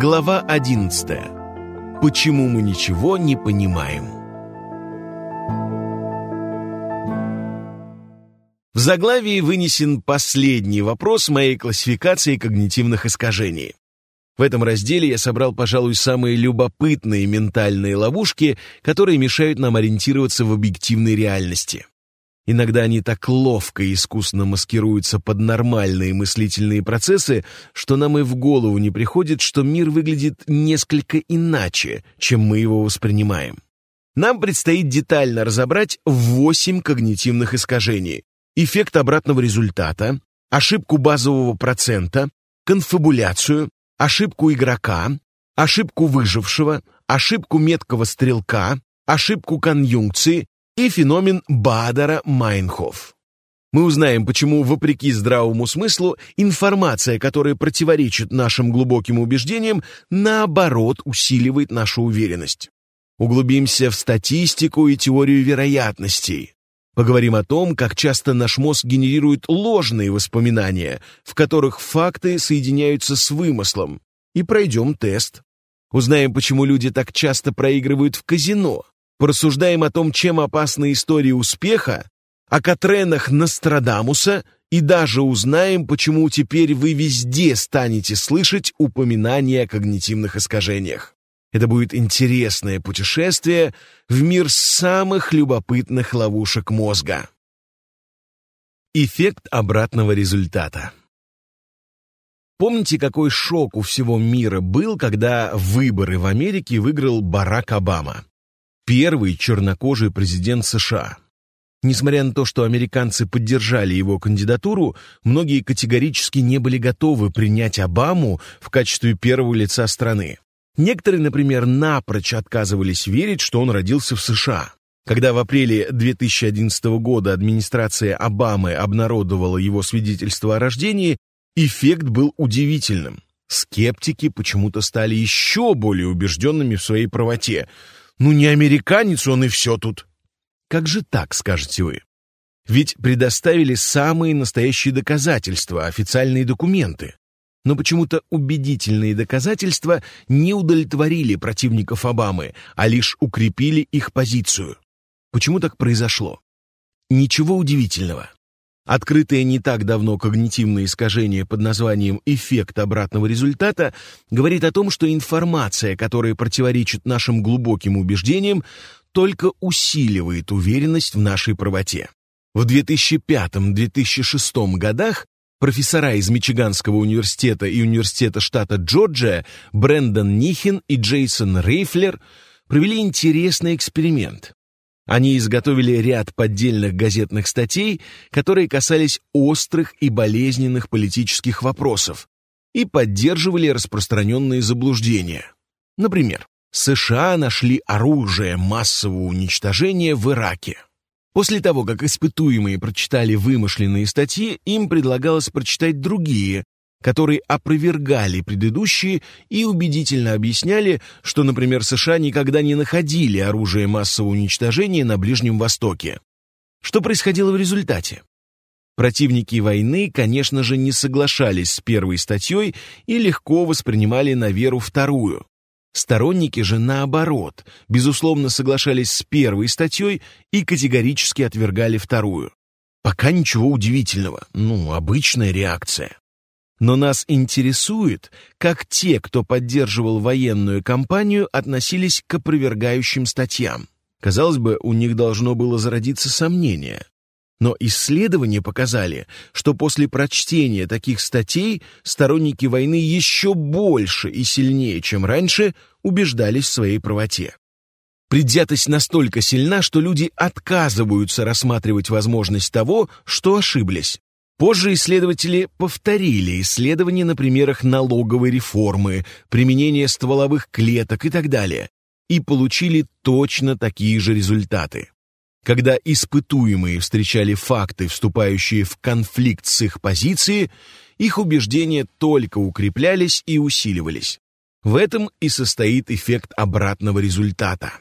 Глава 11. Почему мы ничего не понимаем? В заглавии вынесен последний вопрос моей классификации когнитивных искажений. В этом разделе я собрал, пожалуй, самые любопытные ментальные ловушки, которые мешают нам ориентироваться в объективной реальности. Иногда они так ловко и искусно маскируются под нормальные мыслительные процессы, что нам и в голову не приходит, что мир выглядит несколько иначе, чем мы его воспринимаем. Нам предстоит детально разобрать восемь когнитивных искажений. Эффект обратного результата, ошибку базового процента, конфабуляцию, ошибку игрока, ошибку выжившего, ошибку меткого стрелка, ошибку конъюнкции и феномен Бадера-Майнхоф. Мы узнаем, почему, вопреки здравому смыслу, информация, которая противоречит нашим глубоким убеждениям, наоборот усиливает нашу уверенность. Углубимся в статистику и теорию вероятностей. Поговорим о том, как часто наш мозг генерирует ложные воспоминания, в которых факты соединяются с вымыслом. И пройдем тест. Узнаем, почему люди так часто проигрывают в казино, порассуждаем о том, чем опасна история успеха, о Катренах Нострадамуса и даже узнаем, почему теперь вы везде станете слышать упоминания о когнитивных искажениях. Это будет интересное путешествие в мир самых любопытных ловушек мозга. Эффект обратного результата. Помните, какой шок у всего мира был, когда выборы в Америке выиграл Барак Обама? Первый чернокожий президент США. Несмотря на то, что американцы поддержали его кандидатуру, многие категорически не были готовы принять Обаму в качестве первого лица страны. Некоторые, например, напрочь отказывались верить, что он родился в США. Когда в апреле 2011 года администрация Обамы обнародовала его свидетельство о рождении, эффект был удивительным. Скептики почему-то стали еще более убежденными в своей правоте – ну не американец он и все тут. Как же так, скажете вы? Ведь предоставили самые настоящие доказательства, официальные документы. Но почему-то убедительные доказательства не удовлетворили противников Обамы, а лишь укрепили их позицию. Почему так произошло? Ничего удивительного. Открытое не так давно когнитивное искажение под названием «эффект обратного результата» говорит о том, что информация, которая противоречит нашим глубоким убеждениям, только усиливает уверенность в нашей правоте. В 2005-2006 годах профессора из Мичиганского университета и университета штата Джорджия Брэндон Нихин и Джейсон Рейфлер провели интересный эксперимент. Они изготовили ряд поддельных газетных статей, которые касались острых и болезненных политических вопросов и поддерживали распространенные заблуждения. Например, США нашли оружие массового уничтожения в Ираке. После того, как испытуемые прочитали вымышленные статьи, им предлагалось прочитать другие, которые опровергали предыдущие и убедительно объясняли, что, например, США никогда не находили оружие массового уничтожения на Ближнем Востоке. Что происходило в результате? Противники войны, конечно же, не соглашались с первой статьей и легко воспринимали на веру вторую. Сторонники же, наоборот, безусловно соглашались с первой статьей и категорически отвергали вторую. Пока ничего удивительного, ну, обычная реакция. Но нас интересует, как те, кто поддерживал военную кампанию, относились к опровергающим статьям. Казалось бы, у них должно было зародиться сомнение. Но исследования показали, что после прочтения таких статей сторонники войны еще больше и сильнее, чем раньше, убеждались в своей правоте. Предвзятость настолько сильна, что люди отказываются рассматривать возможность того, что ошиблись. Позже исследователи повторили исследования на примерах налоговой реформы, применения стволовых клеток и так далее, и получили точно такие же результаты. Когда испытуемые встречали факты, вступающие в конфликт с их позицией, их убеждения только укреплялись и усиливались. В этом и состоит эффект обратного результата.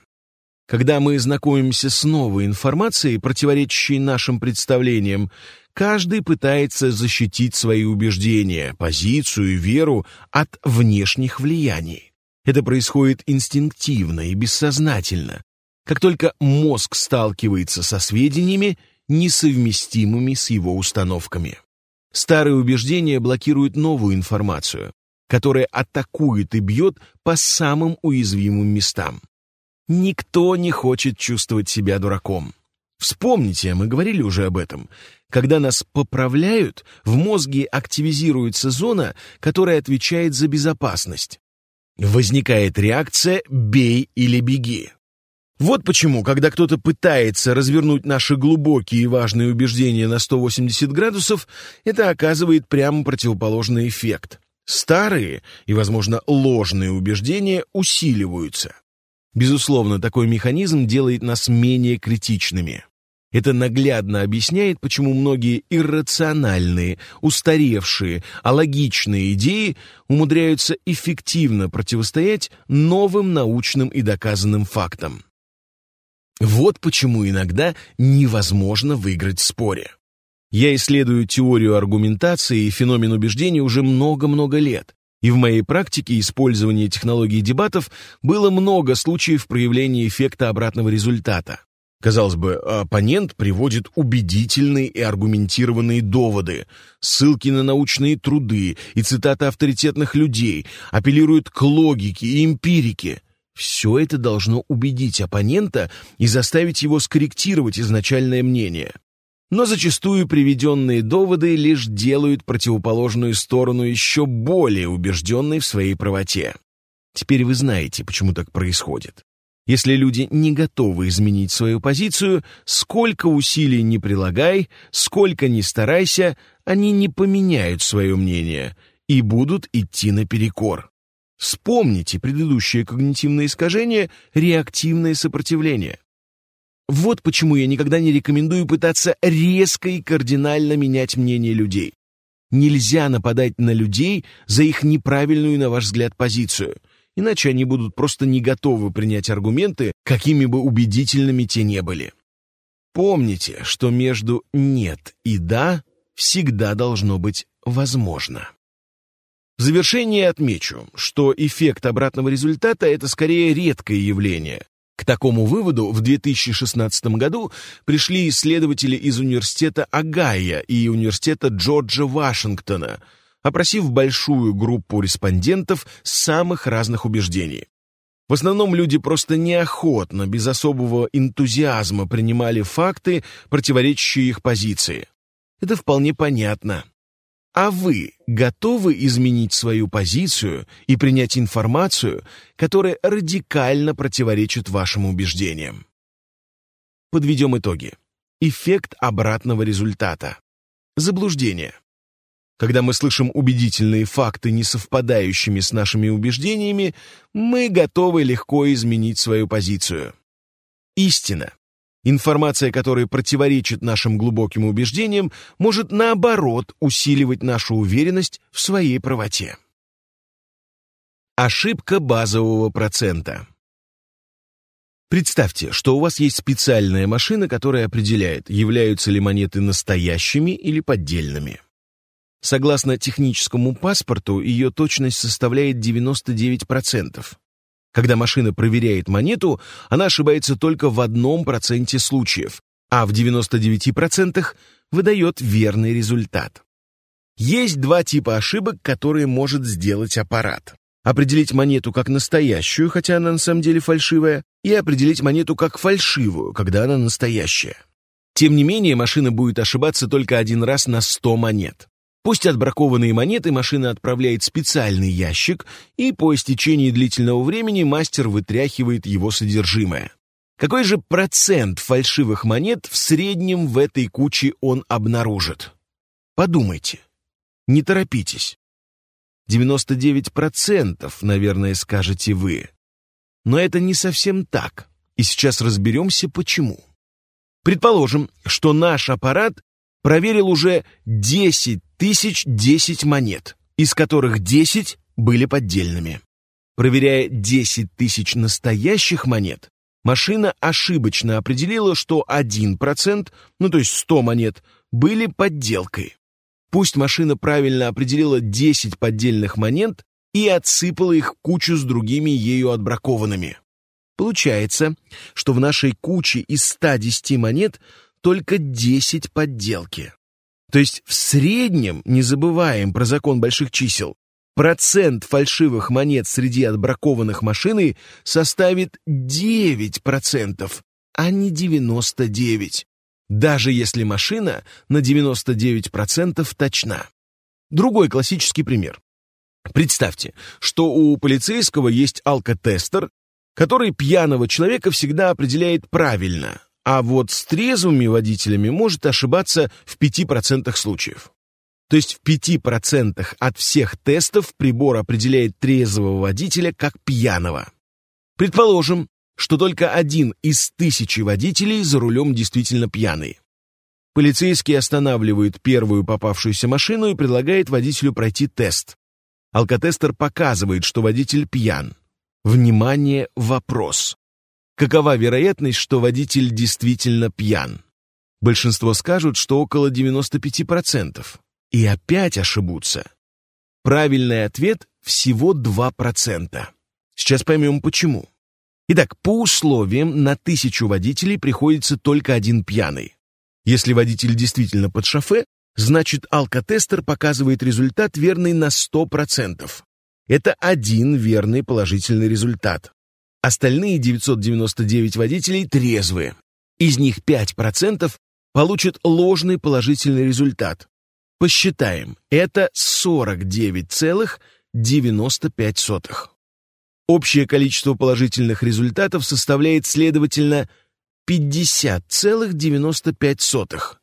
Когда мы знакомимся с новой информацией, противоречащей нашим представлениям, Каждый пытается защитить свои убеждения, позицию и веру от внешних влияний. Это происходит инстинктивно и бессознательно. Как только мозг сталкивается со сведениями, несовместимыми с его установками. Старые убеждения блокируют новую информацию, которая атакует и бьет по самым уязвимым местам. Никто не хочет чувствовать себя дураком. Вспомните, мы говорили уже об этом. Когда нас поправляют, в мозге активизируется зона, которая отвечает за безопасность. Возникает реакция «бей или беги». Вот почему, когда кто-то пытается развернуть наши глубокие и важные убеждения на 180 градусов, это оказывает прямо противоположный эффект. Старые и, возможно, ложные убеждения усиливаются. Безусловно, такой механизм делает нас менее критичными. Это наглядно объясняет, почему многие иррациональные, устаревшие, алогичные идеи умудряются эффективно противостоять новым научным и доказанным фактам. Вот почему иногда невозможно выиграть в споре. Я исследую теорию аргументации и феномен убеждений уже много-много лет, и в моей практике использования технологий дебатов было много случаев проявления эффекта обратного результата. Казалось бы, оппонент приводит убедительные и аргументированные доводы, ссылки на научные труды и цитаты авторитетных людей, апеллирует к логике и эмпирике. Все это должно убедить оппонента и заставить его скорректировать изначальное мнение. Но зачастую приведенные доводы лишь делают противоположную сторону еще более убежденной в своей правоте. Теперь вы знаете, почему так происходит. Если люди не готовы изменить свою позицию, сколько усилий не прилагай, сколько ни старайся, они не поменяют свое мнение и будут идти наперекор. Вспомните предыдущее когнитивное искажение – реактивное сопротивление. Вот почему я никогда не рекомендую пытаться резко и кардинально менять мнение людей. Нельзя нападать на людей за их неправильную, на ваш взгляд, позицию, иначе они будут просто не готовы принять аргументы, какими бы убедительными те не были. Помните, что между «нет» и «да» всегда должно быть «возможно». В завершение отмечу, что эффект обратного результата – это скорее редкое явление. К такому выводу в 2016 году пришли исследователи из университета Огайо и университета Джорджа Вашингтона, опросив большую группу респондентов самых разных убеждений. В основном люди просто неохотно, без особого энтузиазма принимали факты, противоречащие их позиции. Это вполне понятно. А вы готовы изменить свою позицию и принять информацию, которая радикально противоречит вашим убеждениям? Подведем итоги. Эффект обратного результата. Заблуждение. Когда мы слышим убедительные факты, не совпадающими с нашими убеждениями, мы готовы легко изменить свою позицию. Истина. Информация, которая противоречит нашим глубоким убеждениям, может, наоборот, усиливать нашу уверенность в своей правоте. Ошибка базового процента. Представьте, что у вас есть специальная машина, которая определяет, являются ли монеты настоящими или поддельными. Согласно техническому паспорту, ее точность составляет 99%. Когда машина проверяет монету, она ошибается только в одном проценте случаев, а в 99% выдает верный результат. Есть два типа ошибок, которые может сделать аппарат. Определить монету как настоящую, хотя она на самом деле фальшивая, и определить монету как фальшивую, когда она настоящая. Тем не менее, машина будет ошибаться только один раз на 100 монет. Пусть отбракованные монеты машина отправляет в специальный ящик, и по истечении длительного времени мастер вытряхивает его содержимое. Какой же процент фальшивых монет в среднем в этой куче он обнаружит? Подумайте. Не торопитесь. 99%, наверное, скажете вы. Но это не совсем так, и сейчас разберемся, почему. Предположим, что наш аппарат проверил уже 10 тысяч 10 монет, из которых 10 были поддельными. Проверяя 10 тысяч настоящих монет, машина ошибочно определила, что 1%, ну то есть 100 монет, были подделкой. Пусть машина правильно определила 10 поддельных монет и отсыпала их кучу с другими ею отбракованными. Получается, что в нашей куче из 110 монет только 10 подделки. То есть в среднем, не забываем про закон больших чисел, процент фальшивых монет среди отбракованных машиной составит 9%, а не 99%, даже если машина на 99% точна. Другой классический пример. Представьте, что у полицейского есть алкотестер, который пьяного человека всегда определяет правильно, а вот с трезвыми водителями может ошибаться в 5% случаев. То есть в 5% от всех тестов прибор определяет трезвого водителя как пьяного. Предположим, что только один из тысячи водителей за рулем действительно пьяный. Полицейский останавливает первую попавшуюся машину и предлагает водителю пройти тест. Алкотестер показывает, что водитель пьян. Внимание, вопрос. Какова вероятность, что водитель действительно пьян? Большинство скажут, что около 95%. И опять ошибутся. Правильный ответ всего 2%. Сейчас поймем почему. Итак, по условиям на тысячу водителей приходится только один пьяный. Если водитель действительно под шофе, значит алкотестер показывает результат верный на 100%. Это один верный положительный результат. Остальные 999 водителей трезвые. Из них 5% получат ложный положительный результат. Посчитаем, это 49,95. Общее количество положительных результатов составляет, следовательно, 50,95.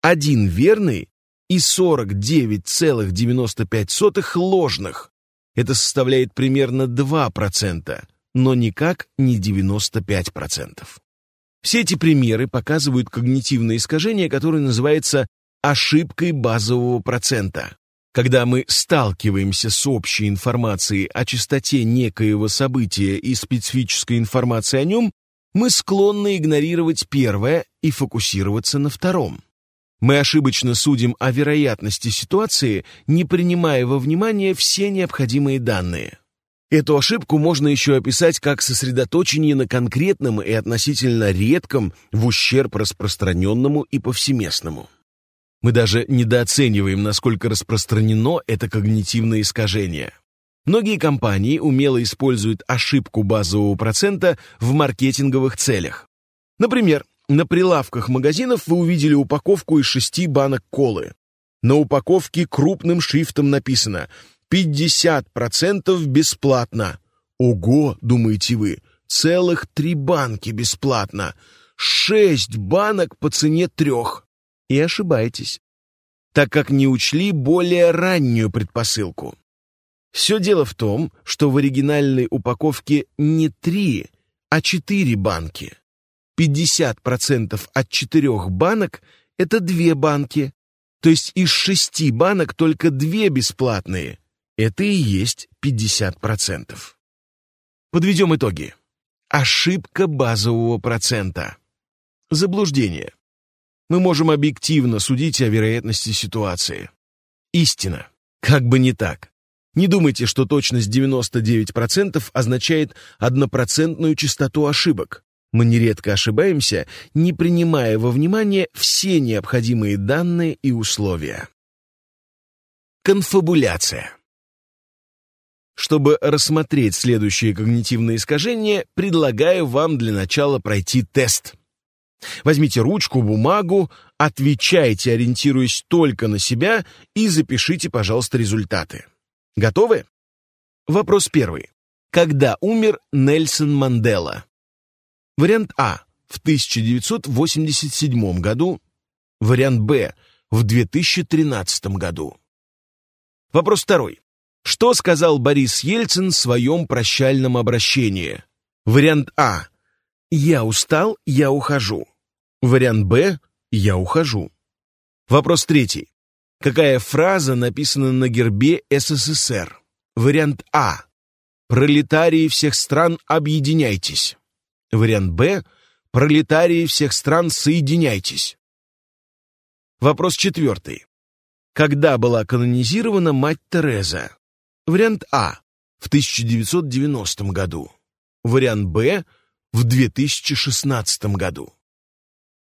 Один верный и 49,95 ложных. Это составляет примерно 2%, но никак не 95%. Все эти примеры показывают когнитивное искажение, которое называется ошибкой базового процента. Когда мы сталкиваемся с общей информацией о частоте некоего события и специфической информацией о нем, мы склонны игнорировать первое и фокусироваться на втором. Мы ошибочно судим о вероятности ситуации, не принимая во внимание все необходимые данные. Эту ошибку можно еще описать как сосредоточение на конкретном и относительно редком в ущерб распространенному и повсеместному. Мы даже недооцениваем, насколько распространено это когнитивное искажение. Многие компании умело используют ошибку базового процента в маркетинговых целях. Например, на прилавках магазинов вы увидели упаковку из шести банок колы. На упаковке крупным шрифтом написано 50% бесплатно. Ого, думаете вы, целых три банки бесплатно. Шесть банок по цене трех. И ошибаетесь, так как не учли более раннюю предпосылку. Все дело в том, что в оригинальной упаковке не три, а четыре банки. 50% от четырех банок – это две банки. То есть из шести банок только две бесплатные. Это и есть 50%. Подведем итоги. Ошибка базового процента. Заблуждение. Мы можем объективно судить о вероятности ситуации. Истина. Как бы не так. Не думайте, что точность 99% означает однопроцентную частоту ошибок. Мы нередко ошибаемся, не принимая во внимание все необходимые данные и условия. Конфабуляция. Чтобы рассмотреть следующие когнитивные искажения, предлагаю вам для начала пройти тест. Возьмите ручку, бумагу, отвечайте, ориентируясь только на себя, и запишите, пожалуйста, результаты. Готовы? Вопрос первый. Когда умер Нельсон Мандела? Вариант А в 1987 году, вариант Б в 2013 году. Вопрос второй. Что сказал Борис Ельцин в своем прощальном обращении? Вариант А. Я устал, я ухожу. Вариант Б. Я ухожу. Вопрос третий. Какая фраза написана на гербе СССР? Вариант А. Пролетарии всех стран, объединяйтесь. Вариант Б. Пролетарии всех стран, соединяйтесь. Вопрос четвертый. Когда была канонизирована мать Тереза? Вариант А. В 1990 году. Вариант Б. В 2016 году.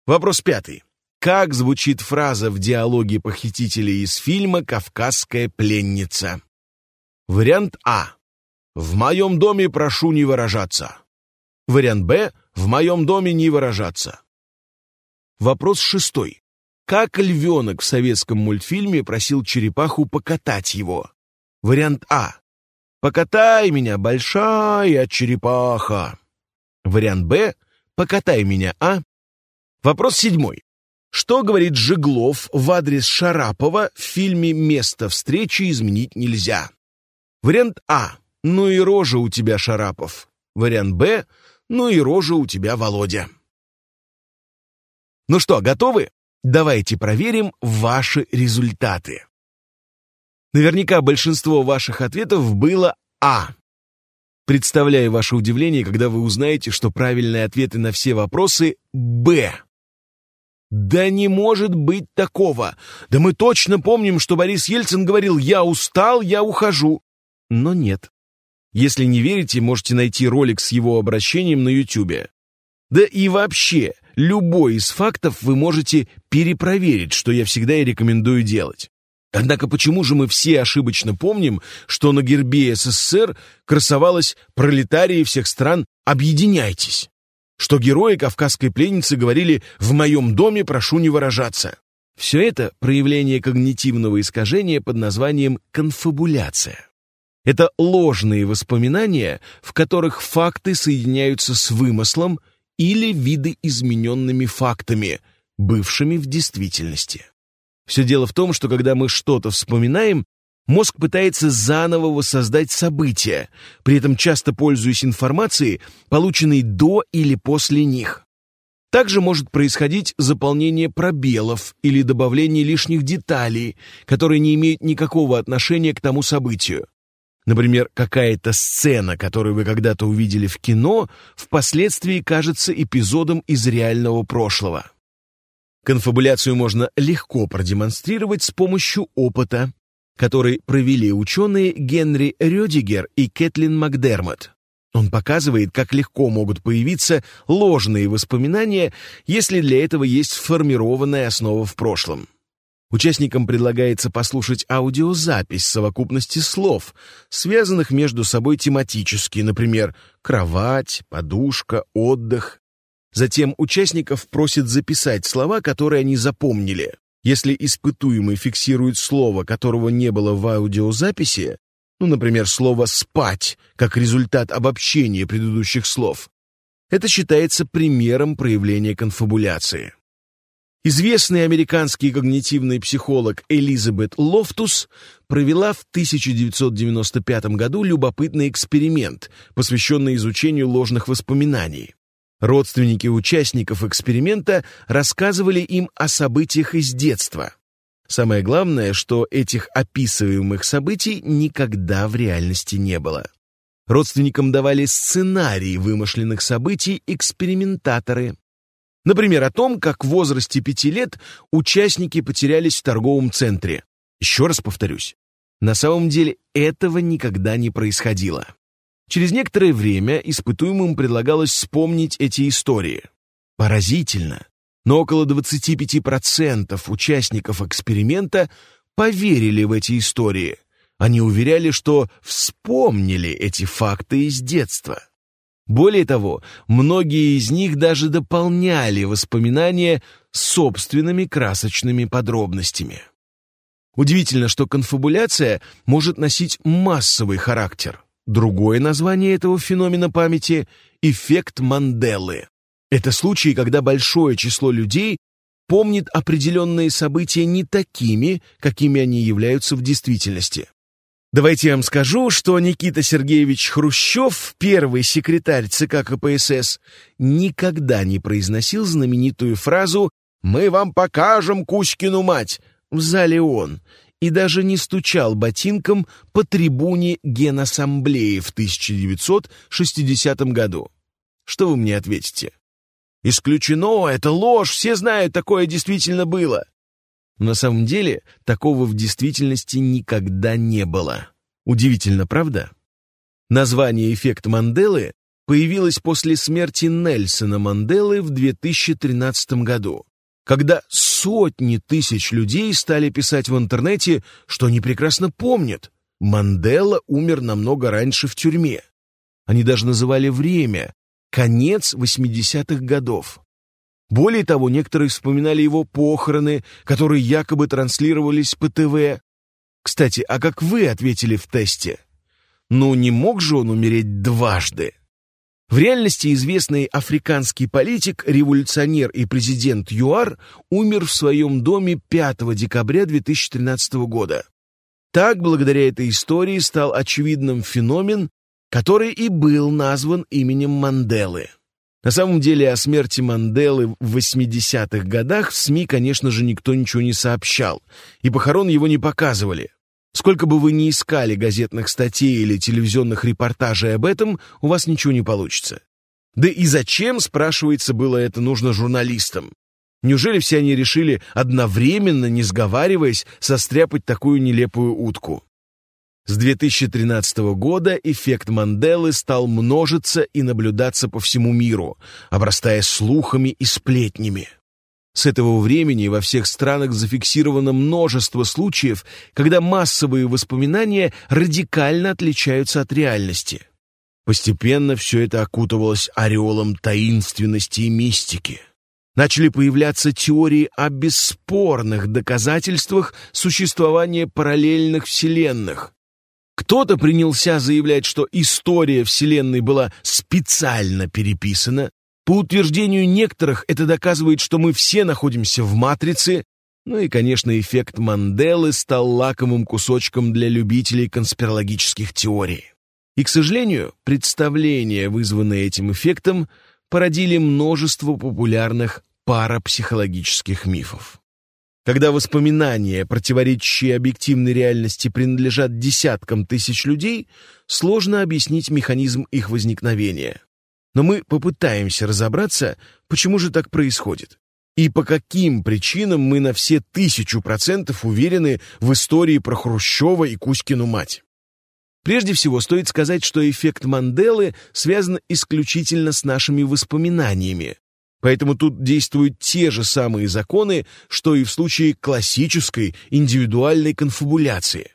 Вопрос пятый. Как звучит фраза в диалоге похитителей из фильма «Кавказская пленница»? Вариант А. «В моем доме прошу не выражаться». Вариант Б. «В моем доме не выражаться». Вопрос шестой. Как львенок в советском мультфильме просил черепаху покатать его? Вариант А. «Покатай меня, большая черепаха». Вариант Б. «Покатай меня, а?» Вопрос седьмой. Что говорит Жеглов в адрес Шарапова в фильме «Место встречи изменить нельзя»? Вариант А. Ну и рожа у тебя, Шарапов. Вариант Б. Ну и рожа у тебя, Володя. Ну что, готовы? Давайте проверим ваши результаты. Наверняка большинство ваших ответов было А. Представляю ваше удивление, когда вы узнаете, что правильные ответы на все вопросы Б. Да не может быть такого! Да мы точно помним, что Борис Ельцин говорил «Я устал, я ухожу». Но нет. Если не верите, можете найти ролик с его обращением на YouTube. Да и вообще, любой из фактов вы можете перепроверить, что я всегда и рекомендую делать. Однако почему же мы все ошибочно помним, что на гербе СССР красовалось «Пролетарии всех стран, объединяйтесь», что герои кавказской пленницы говорили «В моем доме прошу не выражаться». Все это проявление когнитивного искажения под названием конфабуляция. Это ложные воспоминания, в которых факты соединяются с вымыслом или видоизмененными фактами, бывшими в действительности. Все дело в том, что когда мы что-то вспоминаем, мозг пытается заново воссоздать события, при этом часто пользуясь информацией, полученной до или после них. Также может происходить заполнение пробелов или добавление лишних деталей, которые не имеют никакого отношения к тому событию. Например, какая-то сцена, которую вы когда-то увидели в кино, впоследствии кажется эпизодом из реального прошлого. Конфабуляцию можно легко продемонстрировать с помощью опыта, который провели ученые Генри Рёдигер и Кэтлин Макдермот. Он показывает, как легко могут появиться ложные воспоминания, если для этого есть сформированная основа в прошлом. Участникам предлагается послушать аудиозапись совокупности слов, связанных между собой тематически, например, кровать, подушка, отдых, Затем участников просят записать слова, которые они запомнили. Если испытуемый фиксирует слово, которого не было в аудиозаписи, ну, например, слово «спать», как результат обобщения предыдущих слов, это считается примером проявления конфабуляции. Известный американский когнитивный психолог Элизабет Лофтус провела в 1995 году любопытный эксперимент, посвященный изучению ложных воспоминаний. Родственники участников эксперимента рассказывали им о событиях из детства. Самое главное, что этих описываемых событий никогда в реальности не было. Родственникам давали сценарии вымышленных событий экспериментаторы. Например, о том, как в возрасте пяти лет участники потерялись в торговом центре. Еще раз повторюсь, на самом деле этого никогда не происходило. Через некоторое время испытуемым предлагалось вспомнить эти истории. Поразительно, но около 25% участников эксперимента поверили в эти истории. Они уверяли, что вспомнили эти факты из детства. Более того, многие из них даже дополняли воспоминания собственными красочными подробностями. Удивительно, что конфабуляция может носить массовый характер. Другое название этого феномена памяти – эффект Манделы. Это случаи, когда большое число людей помнит определенные события не такими, какими они являются в действительности. Давайте я вам скажу, что Никита Сергеевич Хрущев, первый секретарь ЦК КПСС, никогда не произносил знаменитую фразу «Мы вам покажем Кузькину мать» в зале ООН и даже не стучал ботинком по трибуне Генассамблеи в 1960 году. Что вы мне ответите? Исключено, это ложь, все знают, такое действительно было. На самом деле, такого в действительности никогда не было. Удивительно, правда? Название «эффект Манделы» появилось после смерти Нельсона Манделы в 2013 году, когда сотни тысяч людей стали писать в интернете, что они прекрасно помнят. Мандела умер намного раньше в тюрьме. Они даже называли время — конец 80-х годов. Более того, некоторые вспоминали его похороны, которые якобы транслировались по ТВ. Кстати, а как вы ответили в тесте? Ну, не мог же он умереть дважды? В реальности известный африканский политик, революционер и президент ЮАР умер в своем доме 5 декабря 2013 года. Так, благодаря этой истории стал очевидным феномен, который и был назван именем Манделы. На самом деле о смерти Манделы в 80-х годах в СМИ, конечно же, никто ничего не сообщал, и похорон его не показывали. Сколько бы вы ни искали газетных статей или телевизионных репортажей об этом, у вас ничего не получится. Да и зачем, спрашивается, было это нужно журналистам? Неужели все они решили одновременно, не сговариваясь, состряпать такую нелепую утку? С 2013 года эффект Манделы стал множиться и наблюдаться по всему миру, обрастая слухами и сплетнями. С этого времени во всех странах зафиксировано множество случаев, когда массовые воспоминания радикально отличаются от реальности. Постепенно все это окутывалось ореолом таинственности и мистики. Начали появляться теории о бесспорных доказательствах существования параллельных вселенных. Кто-то принялся заявлять, что история Вселенной была специально переписана, по утверждению некоторых, это доказывает, что мы все находимся в матрице, ну и, конечно, эффект Манделы стал лакомым кусочком для любителей конспирологических теорий. И, к сожалению, представления, вызванные этим эффектом, породили множество популярных парапсихологических мифов. Когда воспоминания, противоречащие объективной реальности, принадлежат десяткам тысяч людей, сложно объяснить механизм их возникновения но мы попытаемся разобраться, почему же так происходит. И по каким причинам мы на все тысячу процентов уверены в истории про Хрущева и Кузькину мать. Прежде всего, стоит сказать, что эффект Манделы связан исключительно с нашими воспоминаниями. Поэтому тут действуют те же самые законы, что и в случае классической индивидуальной конфабуляции.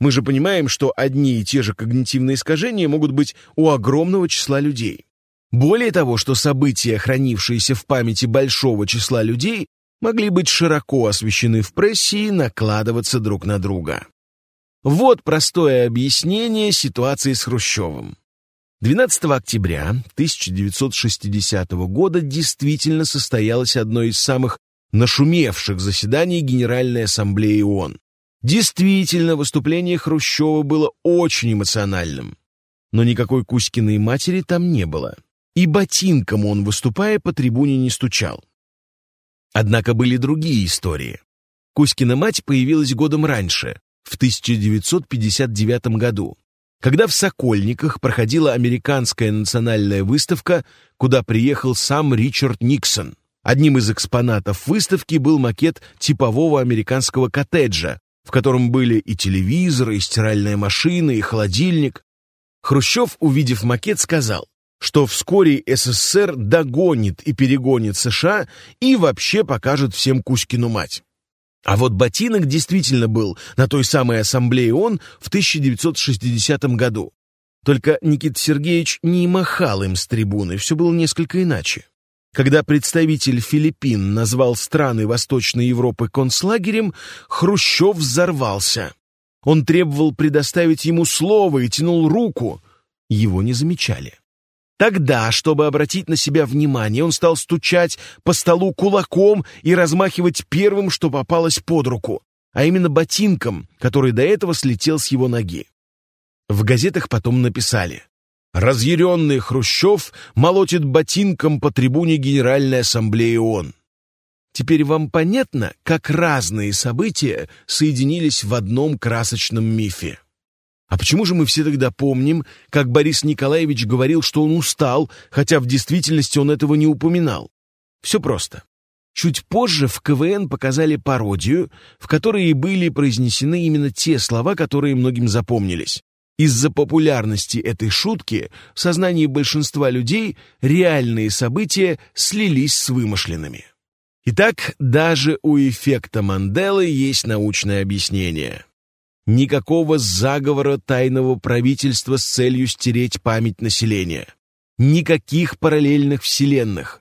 Мы же понимаем, что одни и те же когнитивные искажения могут быть у огромного числа людей. Более того, что события, хранившиеся в памяти большого числа людей, могли быть широко освещены в прессе и накладываться друг на друга. Вот простое объяснение ситуации с Хрущевым. 12 октября 1960 года действительно состоялось одно из самых нашумевших заседаний Генеральной Ассамблеи ООН. Действительно, выступление Хрущева было очень эмоциональным. Но никакой Кузькиной матери там не было и ботинком он, выступая по трибуне, не стучал. Однако были другие истории. Кузькина мать появилась годом раньше, в 1959 году, когда в Сокольниках проходила американская национальная выставка, куда приехал сам Ричард Никсон. Одним из экспонатов выставки был макет типового американского коттеджа, в котором были и телевизор, и стиральная машина, и холодильник. Хрущев, увидев макет, сказал, что вскоре СССР догонит и перегонит США и вообще покажет всем Кузькину мать. А вот ботинок действительно был на той самой ассамблее ООН в 1960 году. Только Никита Сергеевич не махал им с трибуны, все было несколько иначе. Когда представитель Филиппин назвал страны Восточной Европы концлагерем, Хрущев взорвался. Он требовал предоставить ему слово и тянул руку. Его не замечали. Тогда, чтобы обратить на себя внимание, он стал стучать по столу кулаком и размахивать первым, что попалось под руку, а именно ботинком, который до этого слетел с его ноги. В газетах потом написали «Разъяренный Хрущев молотит ботинком по трибуне Генеральной Ассамблеи ООН». Теперь вам понятно, как разные события соединились в одном красочном мифе. А почему же мы все тогда помним, как Борис Николаевич говорил, что он устал, хотя в действительности он этого не упоминал? Все просто. Чуть позже в КВН показали пародию, в которой были произнесены именно те слова, которые многим запомнились. Из-за популярности этой шутки в сознании большинства людей реальные события слились с вымышленными. Итак, даже у эффекта Манделы есть научное объяснение. Никакого заговора тайного правительства с целью стереть память населения. Никаких параллельных вселенных.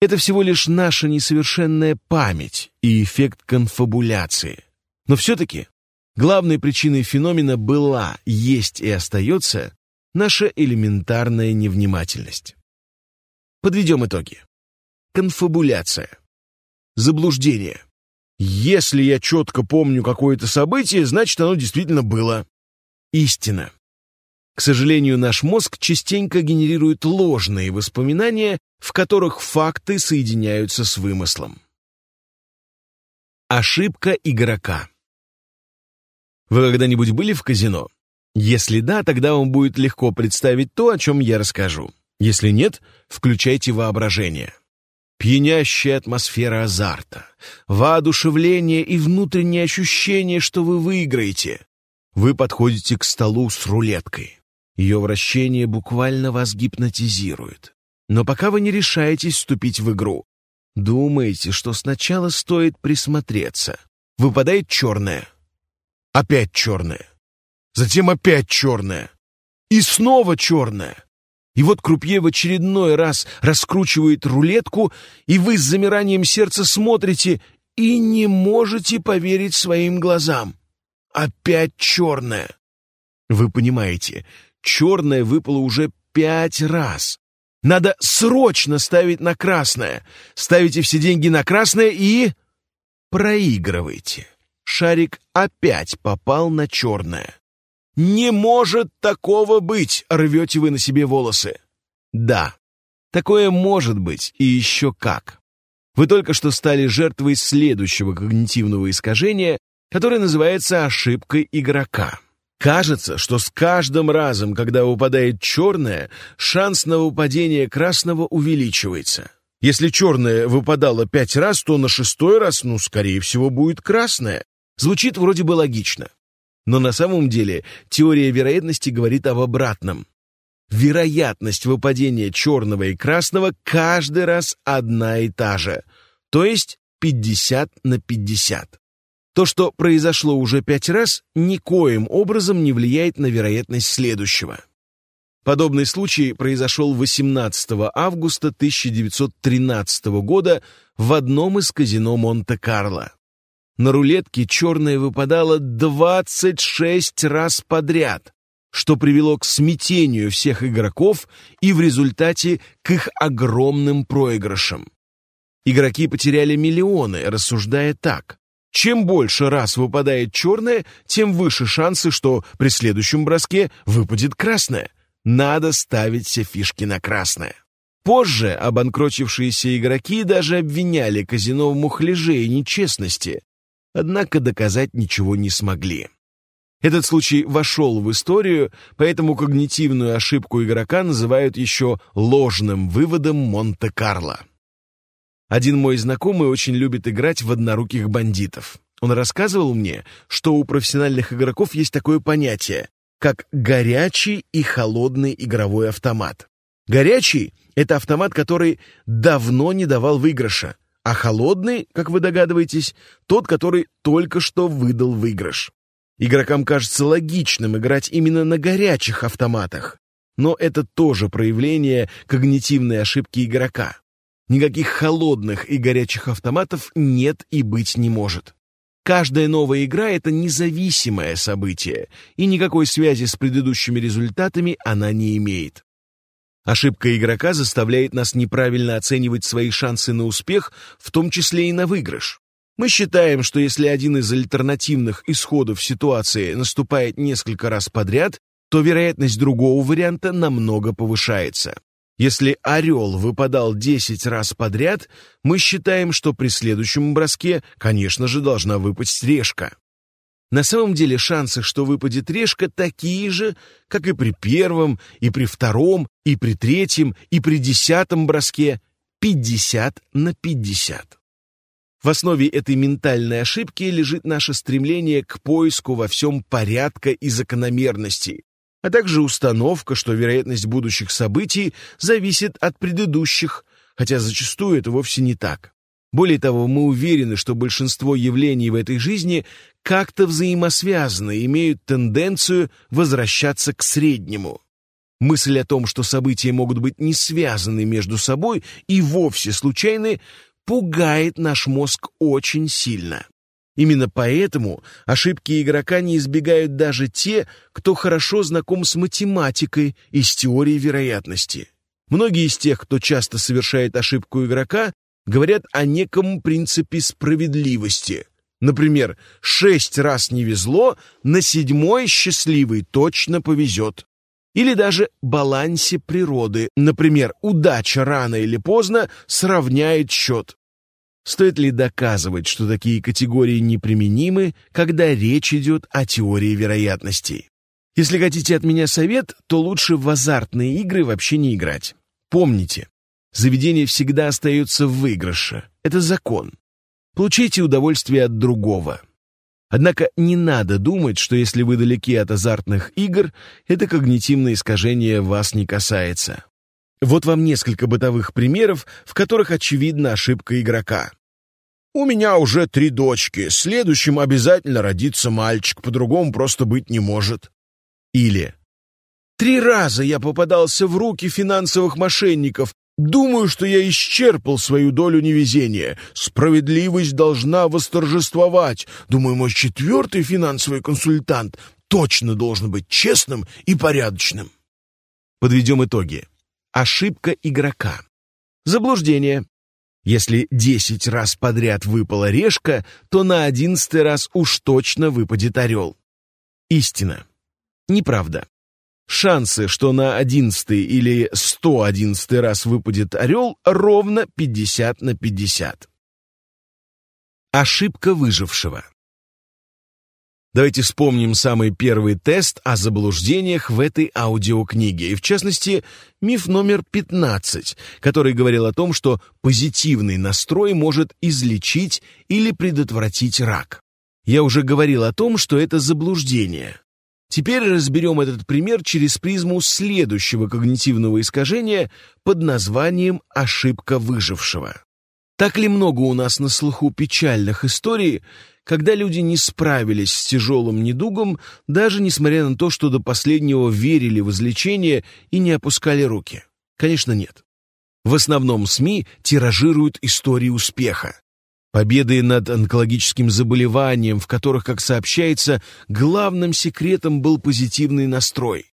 Это всего лишь наша несовершенная память и эффект конфабуляции. Но все-таки главной причиной феномена была, есть и остается наша элементарная невнимательность. Подведем итоги. Конфабуляция. Заблуждение. Если я четко помню какое-то событие, значит, оно действительно было. Истина. К сожалению, наш мозг частенько генерирует ложные воспоминания, в которых факты соединяются с вымыслом. Ошибка игрока. Вы когда-нибудь были в казино? Если да, тогда вам будет легко представить то, о чем я расскажу. Если нет, включайте воображение. Пьянящая атмосфера азарта, воодушевление и внутреннее ощущение, что вы выиграете. Вы подходите к столу с рулеткой. Ее вращение буквально вас гипнотизирует. Но пока вы не решаетесь вступить в игру, думаете, что сначала стоит присмотреться. Выпадает черное. Опять черное. Затем опять черное. И снова черное. И вот крупье в очередной раз раскручивает рулетку, и вы с замиранием сердца смотрите и не можете поверить своим глазам. Опять черное. Вы понимаете, черное выпало уже пять раз. Надо срочно ставить на красное. Ставите все деньги на красное и... проигрываете. Шарик опять попал на черное. «Не может такого быть!» — рвете вы на себе волосы. Да, такое может быть, и еще как. Вы только что стали жертвой следующего когнитивного искажения, которое называется ошибкой игрока. Кажется, что с каждым разом, когда выпадает черное, шанс на выпадение красного увеличивается. Если черное выпадало пять раз, то на шестой раз, ну, скорее всего, будет красное. Звучит вроде бы логично. Но на самом деле теория вероятности говорит об обратном. Вероятность выпадения черного и красного каждый раз одна и та же, то есть 50 на 50. То, что произошло уже пять раз, никоим образом не влияет на вероятность следующего. Подобный случай произошел 18 августа 1913 года в одном из казино Монте-Карло. На рулетке черное выпадало 26 раз подряд, что привело к смятению всех игроков и в результате к их огромным проигрышам. Игроки потеряли миллионы, рассуждая так. Чем больше раз выпадает черное, тем выше шансы, что при следующем броске выпадет красное. Надо ставить все фишки на красное. Позже обанкротившиеся игроки даже обвиняли казино в мухляже и нечестности, однако доказать ничего не смогли. Этот случай вошел в историю, поэтому когнитивную ошибку игрока называют еще ложным выводом Монте-Карло. Один мой знакомый очень любит играть в одноруких бандитов. Он рассказывал мне, что у профессиональных игроков есть такое понятие, как горячий и холодный игровой автомат. Горячий — это автомат, который давно не давал выигрыша, а холодный, как вы догадываетесь, тот, который только что выдал выигрыш. Игрокам кажется логичным играть именно на горячих автоматах, но это тоже проявление когнитивной ошибки игрока. Никаких холодных и горячих автоматов нет и быть не может. Каждая новая игра — это независимое событие, и никакой связи с предыдущими результатами она не имеет. Ошибка игрока заставляет нас неправильно оценивать свои шансы на успех, в том числе и на выигрыш. Мы считаем, что если один из альтернативных исходов ситуации наступает несколько раз подряд, то вероятность другого варианта намного повышается. Если орел выпадал 10 раз подряд, мы считаем, что при следующем броске, конечно же, должна выпасть решка. На самом деле шансы, что выпадет решка, такие же, как и при первом, и при втором, и при третьем, и при десятом броске 50 на 50. В основе этой ментальной ошибки лежит наше стремление к поиску во всем порядка и закономерностей, а также установка, что вероятность будущих событий зависит от предыдущих, хотя зачастую это вовсе не так. Более того, мы уверены, что большинство явлений в этой жизни как-то взаимосвязаны и имеют тенденцию возвращаться к среднему. Мысль о том, что события могут быть не связаны между собой и вовсе случайны, пугает наш мозг очень сильно. Именно поэтому ошибки игрока не избегают даже те, кто хорошо знаком с математикой и с теорией вероятности. Многие из тех, кто часто совершает ошибку игрока, говорят о неком принципе справедливости. Например, шесть раз не везло, на седьмой счастливый точно повезет. Или даже балансе природы. Например, удача рано или поздно сравняет счет. Стоит ли доказывать, что такие категории неприменимы, когда речь идет о теории вероятностей? Если хотите от меня совет, то лучше в азартные игры вообще не играть. Помните, заведение всегда остается в выигрыше. Это закон. Получайте удовольствие от другого. Однако не надо думать, что если вы далеки от азартных игр, это когнитивное искажение вас не касается. Вот вам несколько бытовых примеров, в которых очевидна ошибка игрока. «У меня уже три дочки, следующим обязательно родится мальчик, по-другому просто быть не может». Или «Три раза я попадался в руки финансовых мошенников, Думаю, что я исчерпал свою долю невезения. Справедливость должна восторжествовать. Думаю, мой четвертый финансовый консультант точно должен быть честным и порядочным. Подведем итоги. Ошибка игрока. Заблуждение. Если 10 раз подряд выпала решка, то на одиннадцатый раз уж точно выпадет орел. Истина. Неправда. Шансы, что на 11 или 111 раз выпадет орел, ровно 50 на 50. Ошибка выжившего. Давайте вспомним самый первый тест о заблуждениях в этой аудиокниге, и в частности, миф номер 15, который говорил о том, что позитивный настрой может излечить или предотвратить рак. Я уже говорил о том, что это заблуждение. Теперь разберем этот пример через призму следующего когнитивного искажения под названием «ошибка выжившего». Так ли много у нас на слуху печальных историй, когда люди не справились с тяжелым недугом, даже несмотря на то, что до последнего верили в излечение и не опускали руки? Конечно, нет. В основном СМИ тиражируют истории успеха. Победы над онкологическим заболеванием, в которых, как сообщается, главным секретом был позитивный настрой.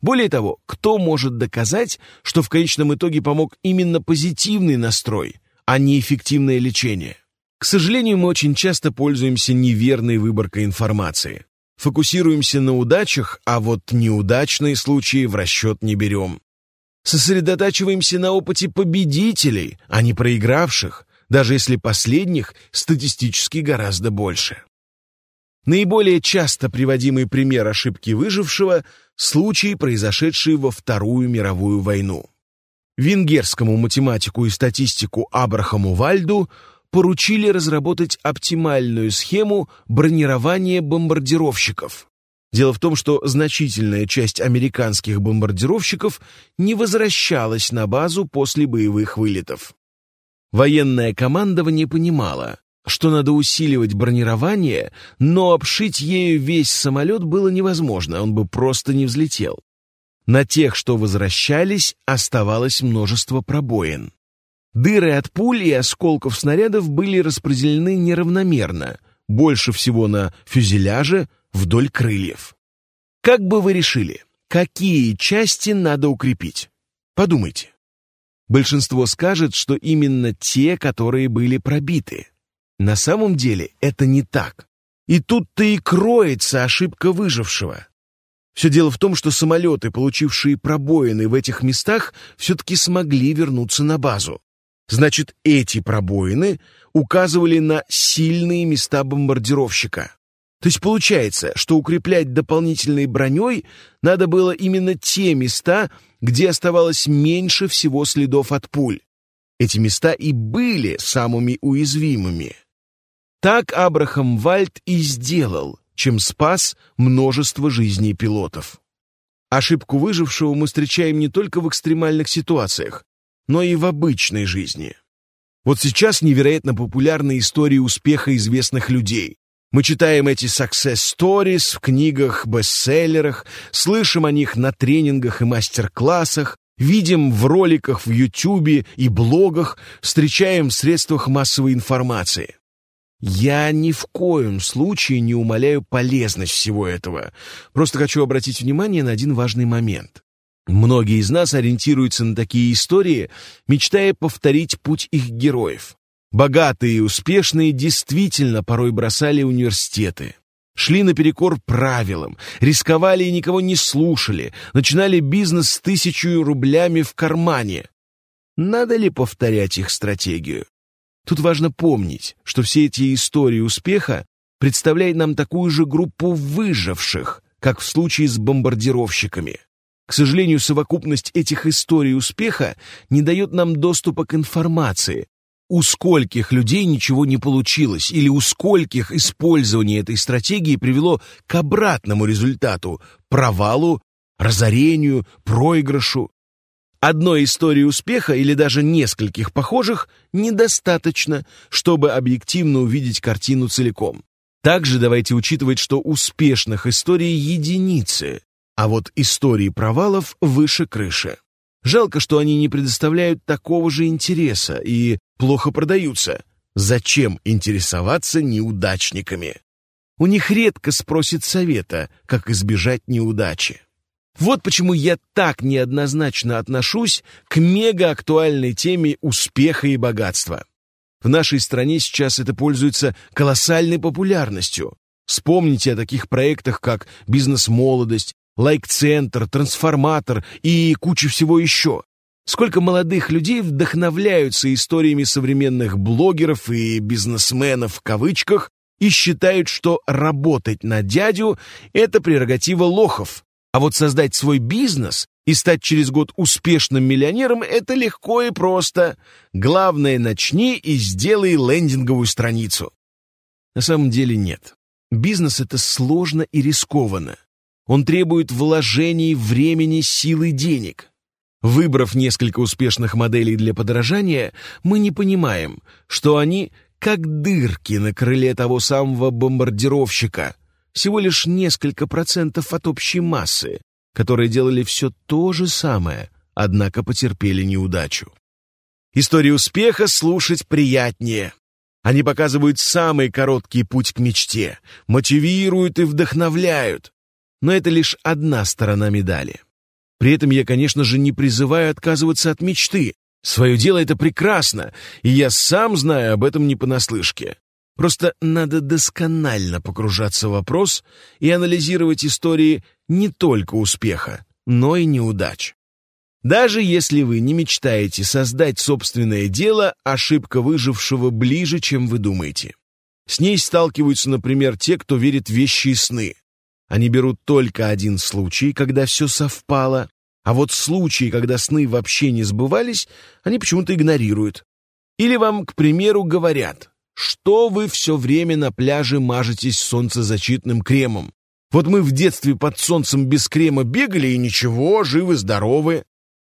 Более того, кто может доказать, что в конечном итоге помог именно позитивный настрой, а не эффективное лечение? К сожалению, мы очень часто пользуемся неверной выборкой информации. Фокусируемся на удачах, а вот неудачные случаи в расчет не берем. Сосредотачиваемся на опыте победителей, а не проигравших, даже если последних статистически гораздо больше. Наиболее часто приводимый пример ошибки выжившего – случай, произошедший во Вторую мировую войну. Венгерскому математику и статистику Абрахаму Вальду поручили разработать оптимальную схему бронирования бомбардировщиков. Дело в том, что значительная часть американских бомбардировщиков не возвращалась на базу после боевых вылетов. Военное командование понимало, что надо усиливать бронирование, но обшить ею весь самолет было невозможно, он бы просто не взлетел. На тех, что возвращались, оставалось множество пробоин. Дыры от пуль и осколков снарядов были распределены неравномерно, больше всего на фюзеляже вдоль крыльев. Как бы вы решили, какие части надо укрепить? Подумайте. Большинство скажет, что именно те, которые были пробиты. На самом деле это не так. И тут-то и кроется ошибка выжившего. Все дело в том, что самолеты, получившие пробоины в этих местах, все-таки смогли вернуться на базу. Значит, эти пробоины указывали на сильные места бомбардировщика. То есть получается, что укреплять дополнительной броней надо было именно те места, где оставалось меньше всего следов от пуль. Эти места и были самыми уязвимыми. Так Абрахам Вальд и сделал, чем спас множество жизней пилотов. Ошибку выжившего мы встречаем не только в экстремальных ситуациях, но и в обычной жизни. Вот сейчас невероятно популярны истории успеха известных людей. Мы читаем эти success stories в книгах, бестселлерах, слышим о них на тренингах и мастер-классах, видим в роликах в YouTube и блогах, встречаем в средствах массовой информации. Я ни в коем случае не умаляю полезность всего этого. Просто хочу обратить внимание на один важный момент. Многие из нас ориентируются на такие истории, мечтая повторить путь их героев. Богатые и успешные действительно порой бросали университеты, шли наперекор правилам, рисковали и никого не слушали, начинали бизнес с тысячу рублями в кармане. Надо ли повторять их стратегию? Тут важно помнить, что все эти истории успеха представляют нам такую же группу выживших, как в случае с бомбардировщиками. К сожалению, совокупность этих историй успеха не дает нам доступа к информации, у скольких людей ничего не получилось, или у скольких использование этой стратегии привело к обратному результату – провалу, разорению, проигрышу. Одной истории успеха или даже нескольких похожих недостаточно, чтобы объективно увидеть картину целиком. Также давайте учитывать, что успешных историй единицы, а вот истории провалов выше крыши. Жалко, что они не предоставляют такого же интереса и плохо продаются. Зачем интересоваться неудачниками? У них редко спросят совета, как избежать неудачи. Вот почему я так неоднозначно отношусь к мегаактуальной теме успеха и богатства. В нашей стране сейчас это пользуется колоссальной популярностью. Вспомните о таких проектах, как «Бизнес-молодость», лайк-центр, трансформатор и куча всего еще. Сколько молодых людей вдохновляются историями современных блогеров и бизнесменов в кавычках и считают, что работать на дядю – это прерогатива лохов. А вот создать свой бизнес и стать через год успешным миллионером – это легко и просто. Главное – начни и сделай лендинговую страницу. На самом деле нет. Бизнес – это сложно и рискованно. Он требует вложений времени, силы, денег. Выбрав несколько успешных моделей для подражания, мы не понимаем, что они как дырки на крыле того самого бомбардировщика, всего лишь несколько процентов от общей массы, которые делали все то же самое, однако потерпели неудачу. Истории успеха слушать приятнее. Они показывают самый короткий путь к мечте, мотивируют и вдохновляют, но это лишь одна сторона медали. При этом я, конечно же, не призываю отказываться от мечты. Свое дело это прекрасно, и я сам знаю об этом не понаслышке. Просто надо досконально погружаться в вопрос и анализировать истории не только успеха, но и неудач. Даже если вы не мечтаете создать собственное дело, ошибка выжившего ближе, чем вы думаете. С ней сталкиваются, например, те, кто верит в вещи и сны. Они берут только один случай, когда все совпало, а вот случаи, когда сны вообще не сбывались, они почему-то игнорируют. Или вам, к примеру, говорят, что вы все время на пляже мажетесь солнцезащитным кремом. Вот мы в детстве под солнцем без крема бегали и ничего, живы-здоровы.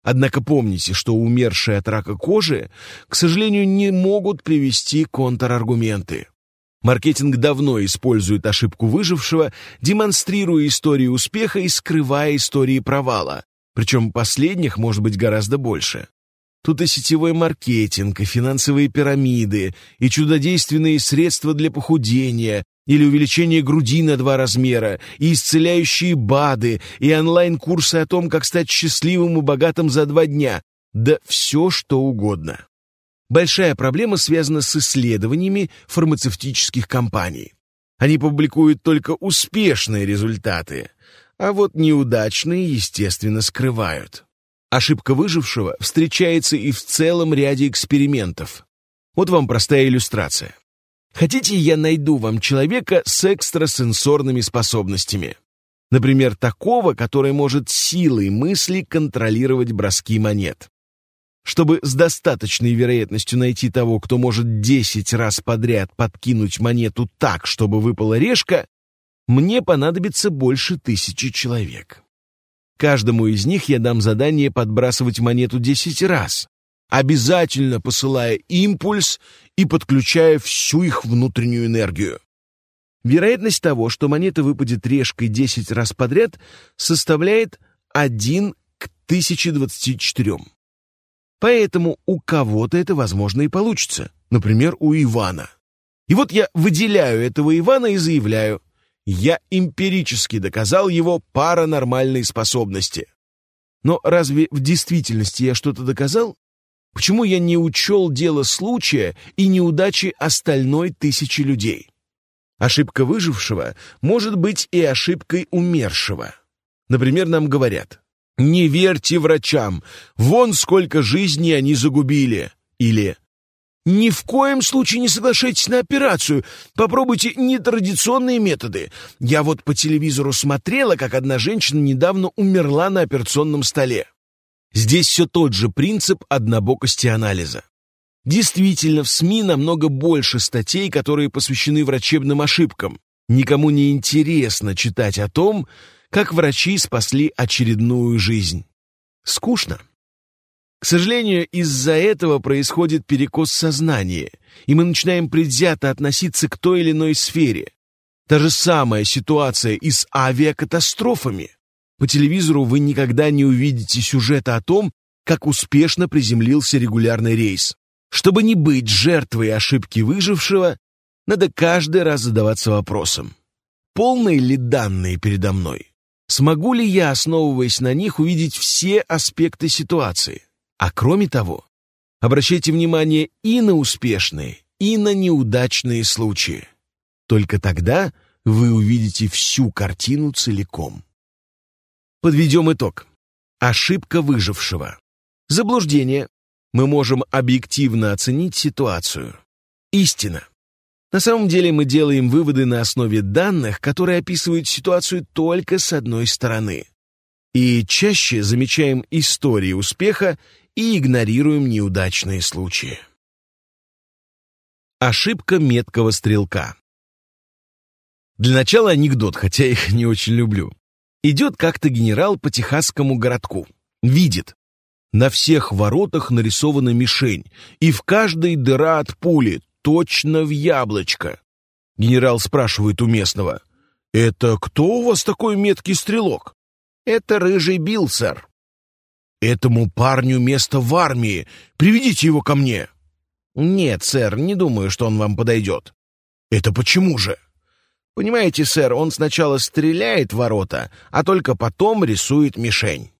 Однако помните, что умершие от рака кожи, к сожалению, не могут привести контраргументы. Маркетинг давно использует ошибку выжившего, демонстрируя истории успеха и скрывая истории провала. Причем последних может быть гораздо больше. Тут и сетевой маркетинг, и финансовые пирамиды, и чудодейственные средства для похудения, или увеличение груди на два размера, и исцеляющие БАДы, и онлайн-курсы о том, как стать счастливым и богатым за два дня. Да все, что угодно. Большая проблема связана с исследованиями фармацевтических компаний. Они публикуют только успешные результаты, а вот неудачные, естественно, скрывают. Ошибка выжившего встречается и в целом ряде экспериментов. Вот вам простая иллюстрация. Хотите, я найду вам человека с экстрасенсорными способностями? Например, такого, который может силой мысли контролировать броски монет. Чтобы с достаточной вероятностью найти того, кто может 10 раз подряд подкинуть монету так, чтобы выпала решка, мне понадобится больше тысячи человек. Каждому из них я дам задание подбрасывать монету 10 раз, обязательно посылая импульс и подключая всю их внутреннюю энергию. Вероятность того, что монета выпадет решкой 10 раз подряд, составляет 1 к 1024. Поэтому у кого-то это, возможно, и получится. Например, у Ивана. И вот я выделяю этого Ивана и заявляю, я эмпирически доказал его паранормальные способности. Но разве в действительности я что-то доказал? Почему я не учел дело случая и неудачи остальной тысячи людей? Ошибка выжившего может быть и ошибкой умершего. Например, нам говорят «Не верьте врачам, вон сколько жизней они загубили» или ни в коем случае не соглашайтесь на операцию. Попробуйте нетрадиционные методы. Я вот по телевизору смотрела, как одна женщина недавно умерла на операционном столе. Здесь все тот же принцип однобокости анализа. Действительно, в СМИ намного больше статей, которые посвящены врачебным ошибкам. Никому не интересно читать о том, как врачи спасли очередную жизнь. Скучно. К сожалению, из-за этого происходит перекос сознания, и мы начинаем предвзято относиться к той или иной сфере. Та же самая ситуация и с авиакатастрофами. По телевизору вы никогда не увидите сюжета о том, как успешно приземлился регулярный рейс. Чтобы не быть жертвой ошибки выжившего, надо каждый раз задаваться вопросом. Полные ли данные передо мной? Смогу ли я, основываясь на них, увидеть все аспекты ситуации? А кроме того, обращайте внимание и на успешные, и на неудачные случаи. Только тогда вы увидите всю картину целиком. Подведем итог. Ошибка выжившего. Заблуждение. Мы можем объективно оценить ситуацию. Истина. На самом деле мы делаем выводы на основе данных, которые описывают ситуацию только с одной стороны. И чаще замечаем истории успеха и игнорируем неудачные случаи. Ошибка меткого стрелка. Для начала анекдот, хотя их не очень люблю. Идет как-то генерал по техасскому городку. Видит. На всех воротах нарисована мишень, и в каждой дыра от пули, точно в яблочко. Генерал спрашивает у местного. «Это кто у вас такой меткий стрелок?» «Это рыжий Билл, сэр». «Этому парню место в армии. Приведите его ко мне». «Нет, сэр, не думаю, что он вам подойдет». «Это почему же?» «Понимаете, сэр, он сначала стреляет в ворота, а только потом рисует мишень».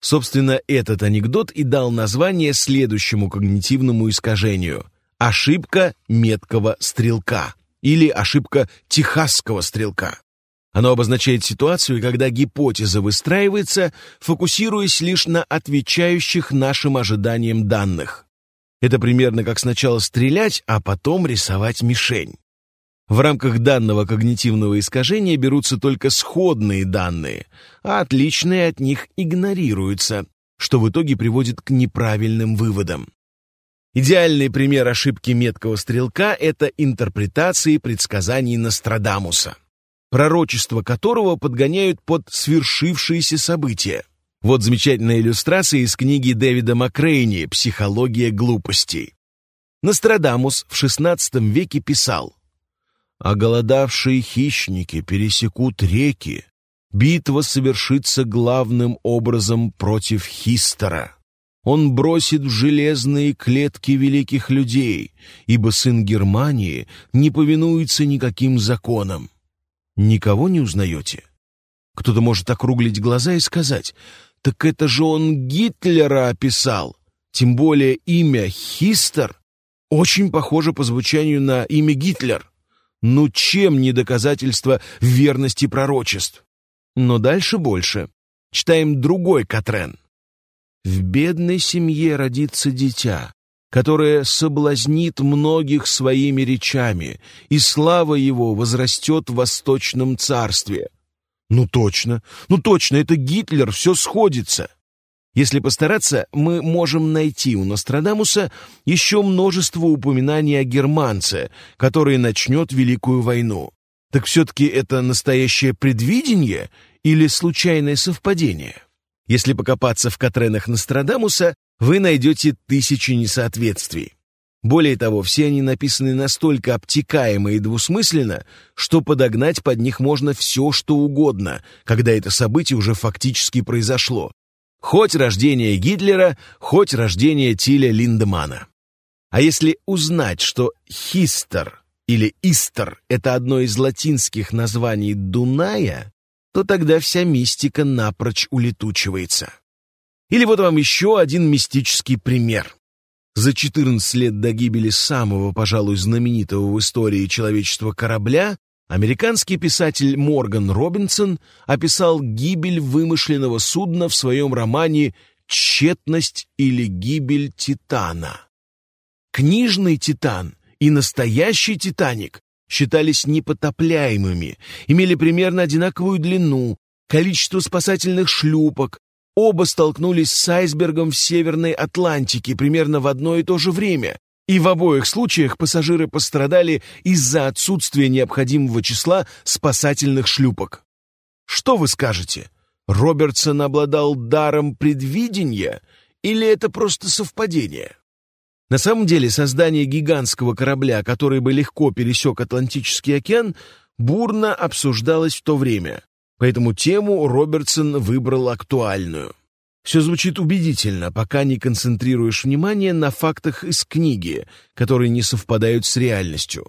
Собственно, этот анекдот и дал название следующему когнитивному искажению – ошибка меткого стрелка или ошибка техасского стрелка. Оно обозначает ситуацию, когда гипотеза выстраивается, фокусируясь лишь на отвечающих нашим ожиданиям данных. Это примерно как сначала стрелять, а потом рисовать мишень. В рамках данного когнитивного искажения берутся только сходные данные, а отличные от них игнорируются, что в итоге приводит к неправильным выводам. Идеальный пример ошибки меткого стрелка – это интерпретации предсказаний Нострадамуса пророчество которого подгоняют под свершившиеся события. Вот замечательная иллюстрация из книги Дэвида Макрейни «Психология глупостей». Нострадамус в XVI веке писал «Оголодавшие хищники пересекут реки, битва совершится главным образом против Хистера. Он бросит в железные клетки великих людей, ибо сын Германии не повинуется никаким законам. Никого не узнаете? Кто-то может округлить глаза и сказать, так это же он Гитлера описал. Тем более имя Хистер очень похоже по звучанию на имя Гитлер. Ну чем не доказательство верности пророчеств? Но дальше больше. Читаем другой Катрен. В бедной семье родится дитя, которое соблазнит многих своими речами, и слава его возрастет в восточном царстве. Ну точно, ну точно, это Гитлер, все сходится. Если постараться, мы можем найти у Нострадамуса еще множество упоминаний о германце, который начнет Великую войну. Так все-таки это настоящее предвидение или случайное совпадение? Если покопаться в Катренах Нострадамуса, вы найдете тысячи несоответствий. Более того, все они написаны настолько обтекаемо и двусмысленно, что подогнать под них можно все, что угодно, когда это событие уже фактически произошло, Хоть рождение Гитлера, хоть рождение Тиля Линдемана. А если узнать, что Хистер или Истер — это одно из латинских названий Дуная, то тогда вся мистика напрочь улетучивается. Или вот вам еще один мистический пример. За 14 лет до гибели самого, пожалуй, знаменитого в истории человечества корабля Американский писатель Морган Робинсон описал гибель вымышленного судна в своем романе «Тщетность или гибель Титана». Книжный Титан и настоящий Титаник считались непотопляемыми, имели примерно одинаковую длину, количество спасательных шлюпок, оба столкнулись с айсбергом в Северной Атлантике примерно в одно и то же время, и в обоих случаях пассажиры пострадали из-за отсутствия необходимого числа спасательных шлюпок. Что вы скажете? Робертсон обладал даром предвидения или это просто совпадение? На самом деле создание гигантского корабля, который бы легко пересек Атлантический океан, бурно обсуждалось в то время, поэтому тему Робертсон выбрал актуальную. Все звучит убедительно, пока не концентрируешь внимание на фактах из книги, которые не совпадают с реальностью.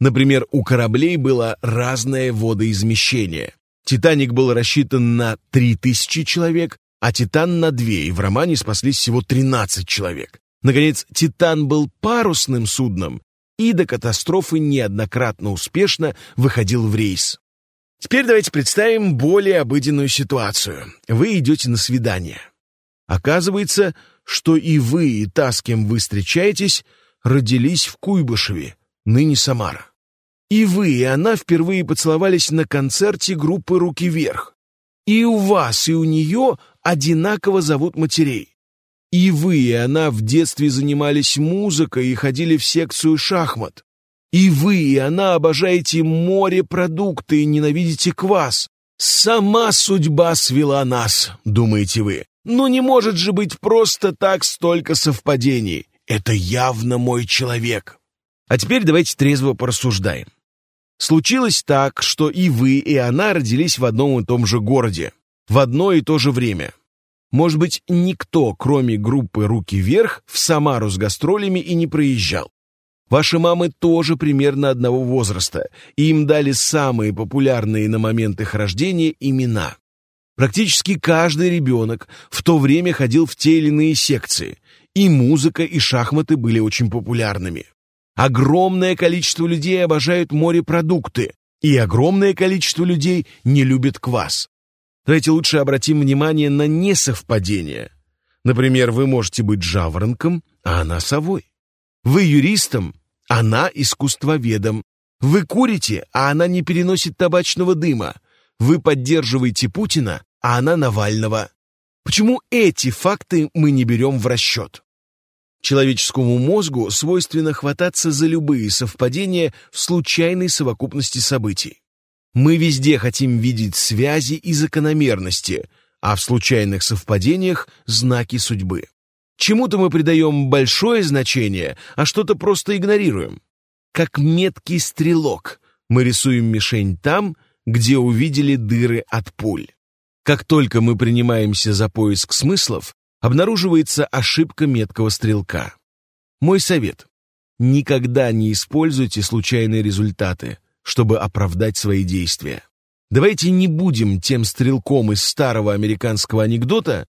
Например, у кораблей было разное водоизмещение. «Титаник» был рассчитан на 3000 человек, а «Титан» на 2, и в романе спаслись всего 13 человек. Наконец, «Титан» был парусным судном и до катастрофы неоднократно успешно выходил в рейс. Теперь давайте представим более обыденную ситуацию. Вы идете на свидание. Оказывается, что и вы, и та, с кем вы встречаетесь, родились в Куйбышеве, ныне Самара. И вы, и она впервые поцеловались на концерте группы «Руки вверх». И у вас, и у нее одинаково зовут матерей. И вы, и она в детстве занимались музыкой и ходили в секцию шахмат. И вы, и она обожаете морепродукты и ненавидите квас. Сама судьба свела нас, думаете вы. Но не может же быть просто так столько совпадений. Это явно мой человек. А теперь давайте трезво порассуждаем. Случилось так, что и вы, и она родились в одном и том же городе, в одно и то же время. Может быть, никто, кроме группы «Руки вверх», в Самару с гастролями и не проезжал. Ваши мамы тоже примерно одного возраста, и им дали самые популярные на момент их рождения имена. Практически каждый ребенок в то время ходил в те или иные секции, и музыка, и шахматы были очень популярными. Огромное количество людей обожают морепродукты, и огромное количество людей не любит квас. Давайте лучше обратим внимание на несовпадения. Например, вы можете быть жаворонком, а она совой. Вы юристом, она искусствоведом. Вы курите, а она не переносит табачного дыма. Вы поддерживаете Путина, а она Навального. Почему эти факты мы не берем в расчет? Человеческому мозгу свойственно хвататься за любые совпадения в случайной совокупности событий. Мы везде хотим видеть связи и закономерности, а в случайных совпадениях – знаки судьбы. Чему-то мы придаем большое значение, а что-то просто игнорируем. Как меткий стрелок мы рисуем мишень там, где увидели дыры от пуль. Как только мы принимаемся за поиск смыслов, обнаруживается ошибка меткого стрелка. Мой совет – никогда не используйте случайные результаты, чтобы оправдать свои действия. Давайте не будем тем стрелком из старого американского анекдота,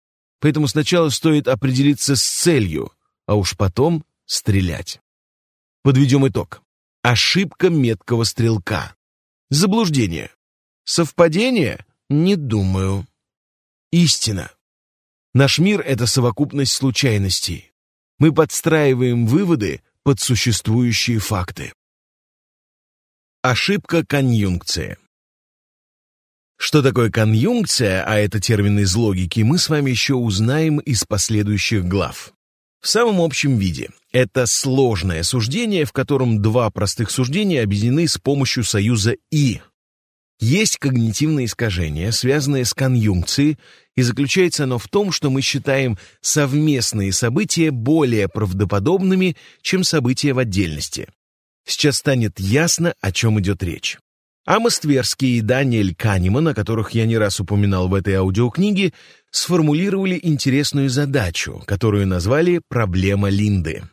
Поэтому сначала стоит определиться с целью, а уж потом стрелять. Подведем итог. Ошибка меткого стрелка. Заблуждение. Совпадение? Не думаю. Истина. Наш мир — это совокупность случайностей. Мы подстраиваем выводы под существующие факты. Ошибка конъюнкции. Что такое конъюнкция, а это термин из логики, мы с вами еще узнаем из последующих глав. В самом общем виде это сложное суждение, в котором два простых суждения объединены с помощью союза «и». Есть когнитивное искажение, связанное с конъюнкцией, и заключается оно в том, что мы считаем совместные события более правдоподобными, чем события в отдельности. Сейчас станет ясно, о чем идет речь. Амос Тверский и Даниэль Канеман, о которых я не раз упоминал в этой аудиокниге, сформулировали интересную задачу, которую назвали «проблема Линды».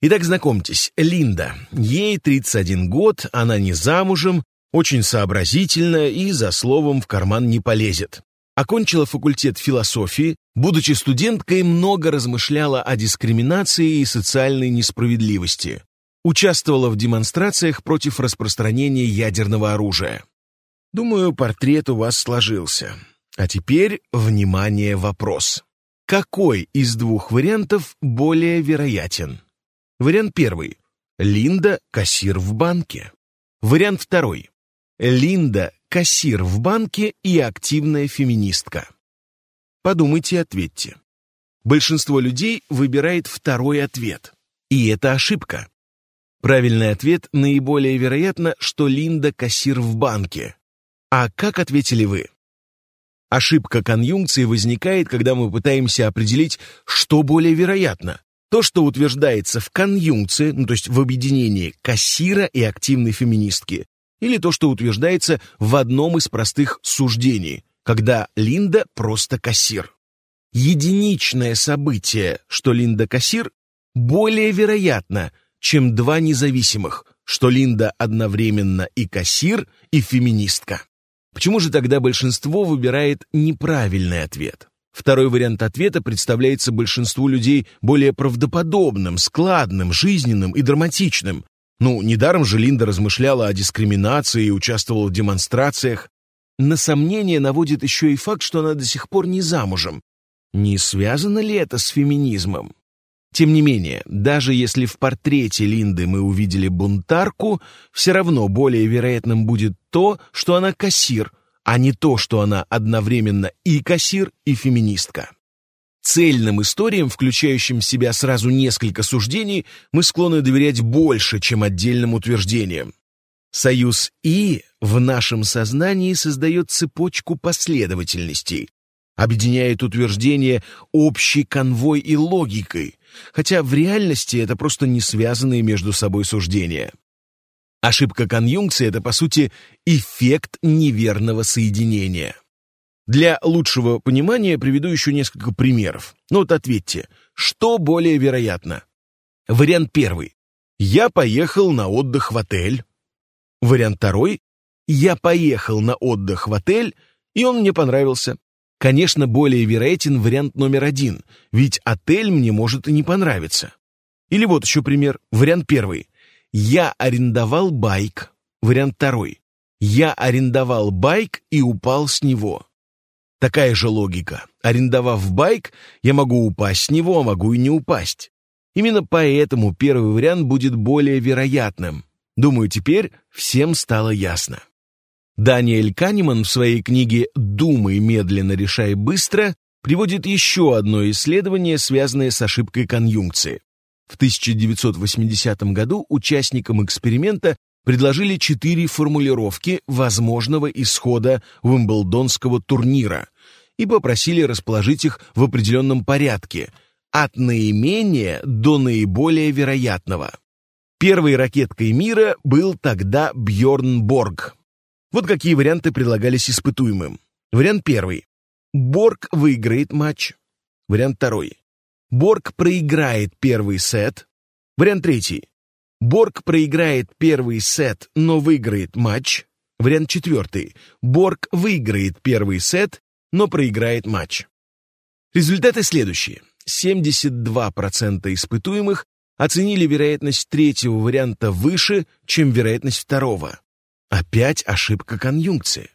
Итак, знакомьтесь, Линда. Ей 31 год, она не замужем, очень сообразительна и за словом в карман не полезет. Окончила факультет философии, будучи студенткой, много размышляла о дискриминации и социальной несправедливости участвовала в демонстрациях против распространения ядерного оружия. Думаю, портрет у вас сложился. А теперь, внимание, вопрос. Какой из двух вариантов более вероятен? Вариант первый. Линда – кассир в банке. Вариант второй. Линда – кассир в банке и активная феминистка. Подумайте и ответьте. Большинство людей выбирает второй ответ. И это ошибка. Правильный ответ наиболее вероятно, что Линда кассир в банке. А как ответили вы? Ошибка конъюнкции возникает, когда мы пытаемся определить, что более вероятно. То, что утверждается в конъюнкции, ну, то есть в объединении кассира и активной феминистки, или то, что утверждается в одном из простых суждений, когда Линда просто кассир. Единичное событие, что Линда кассир, более вероятно, чем два независимых, что Линда одновременно и кассир, и феминистка. Почему же тогда большинство выбирает неправильный ответ? Второй вариант ответа представляется большинству людей более правдоподобным, складным, жизненным и драматичным. Ну, недаром же Линда размышляла о дискриминации и участвовала в демонстрациях. На сомнение наводит еще и факт, что она до сих пор не замужем. Не связано ли это с феминизмом? Тем не менее, даже если в портрете Линды мы увидели бунтарку, все равно более вероятным будет то, что она кассир, а не то, что она одновременно и кассир, и феминистка. Цельным историям, включающим в себя сразу несколько суждений, мы склонны доверять больше, чем отдельным утверждениям. Союз «и» в нашем сознании создает цепочку последовательностей, объединяет утверждения общей конвой и логикой, хотя в реальности это просто не связанные между собой суждения. Ошибка конъюнкции — это, по сути, эффект неверного соединения. Для лучшего понимания приведу еще несколько примеров. Ну вот ответьте, что более вероятно? Вариант первый. Я поехал на отдых в отель. Вариант второй. Я поехал на отдых в отель, и он мне понравился. Конечно, более вероятен вариант номер один, ведь отель мне может и не понравиться. Или вот еще пример, вариант первый. Я арендовал байк. Вариант второй. Я арендовал байк и упал с него. Такая же логика. Арендовав байк, я могу упасть с него, а могу и не упасть. Именно поэтому первый вариант будет более вероятным. Думаю, теперь всем стало ясно. Даниэль Канеман в своей книге «Думай медленно, решай быстро» приводит еще одно исследование, связанное с ошибкой конъюнкции. В 1980 году участникам эксперимента предложили четыре формулировки возможного исхода Уимблдонского турнира и попросили расположить их в определенном порядке, от наименее до наиболее вероятного. Первой ракеткой мира был тогда Бьорн Борг, вот какие варианты предлагались испытуемым. Вариант первый. Борг выиграет матч. Вариант второй. Борг проиграет первый сет. Вариант третий. Борг проиграет первый сет, но выиграет матч. Вариант четвертый. Борг выиграет первый сет, но проиграет матч. Результаты следующие. 72% испытуемых оценили вероятность третьего варианта выше, чем вероятность второго. Опять ошибка конъюнкции.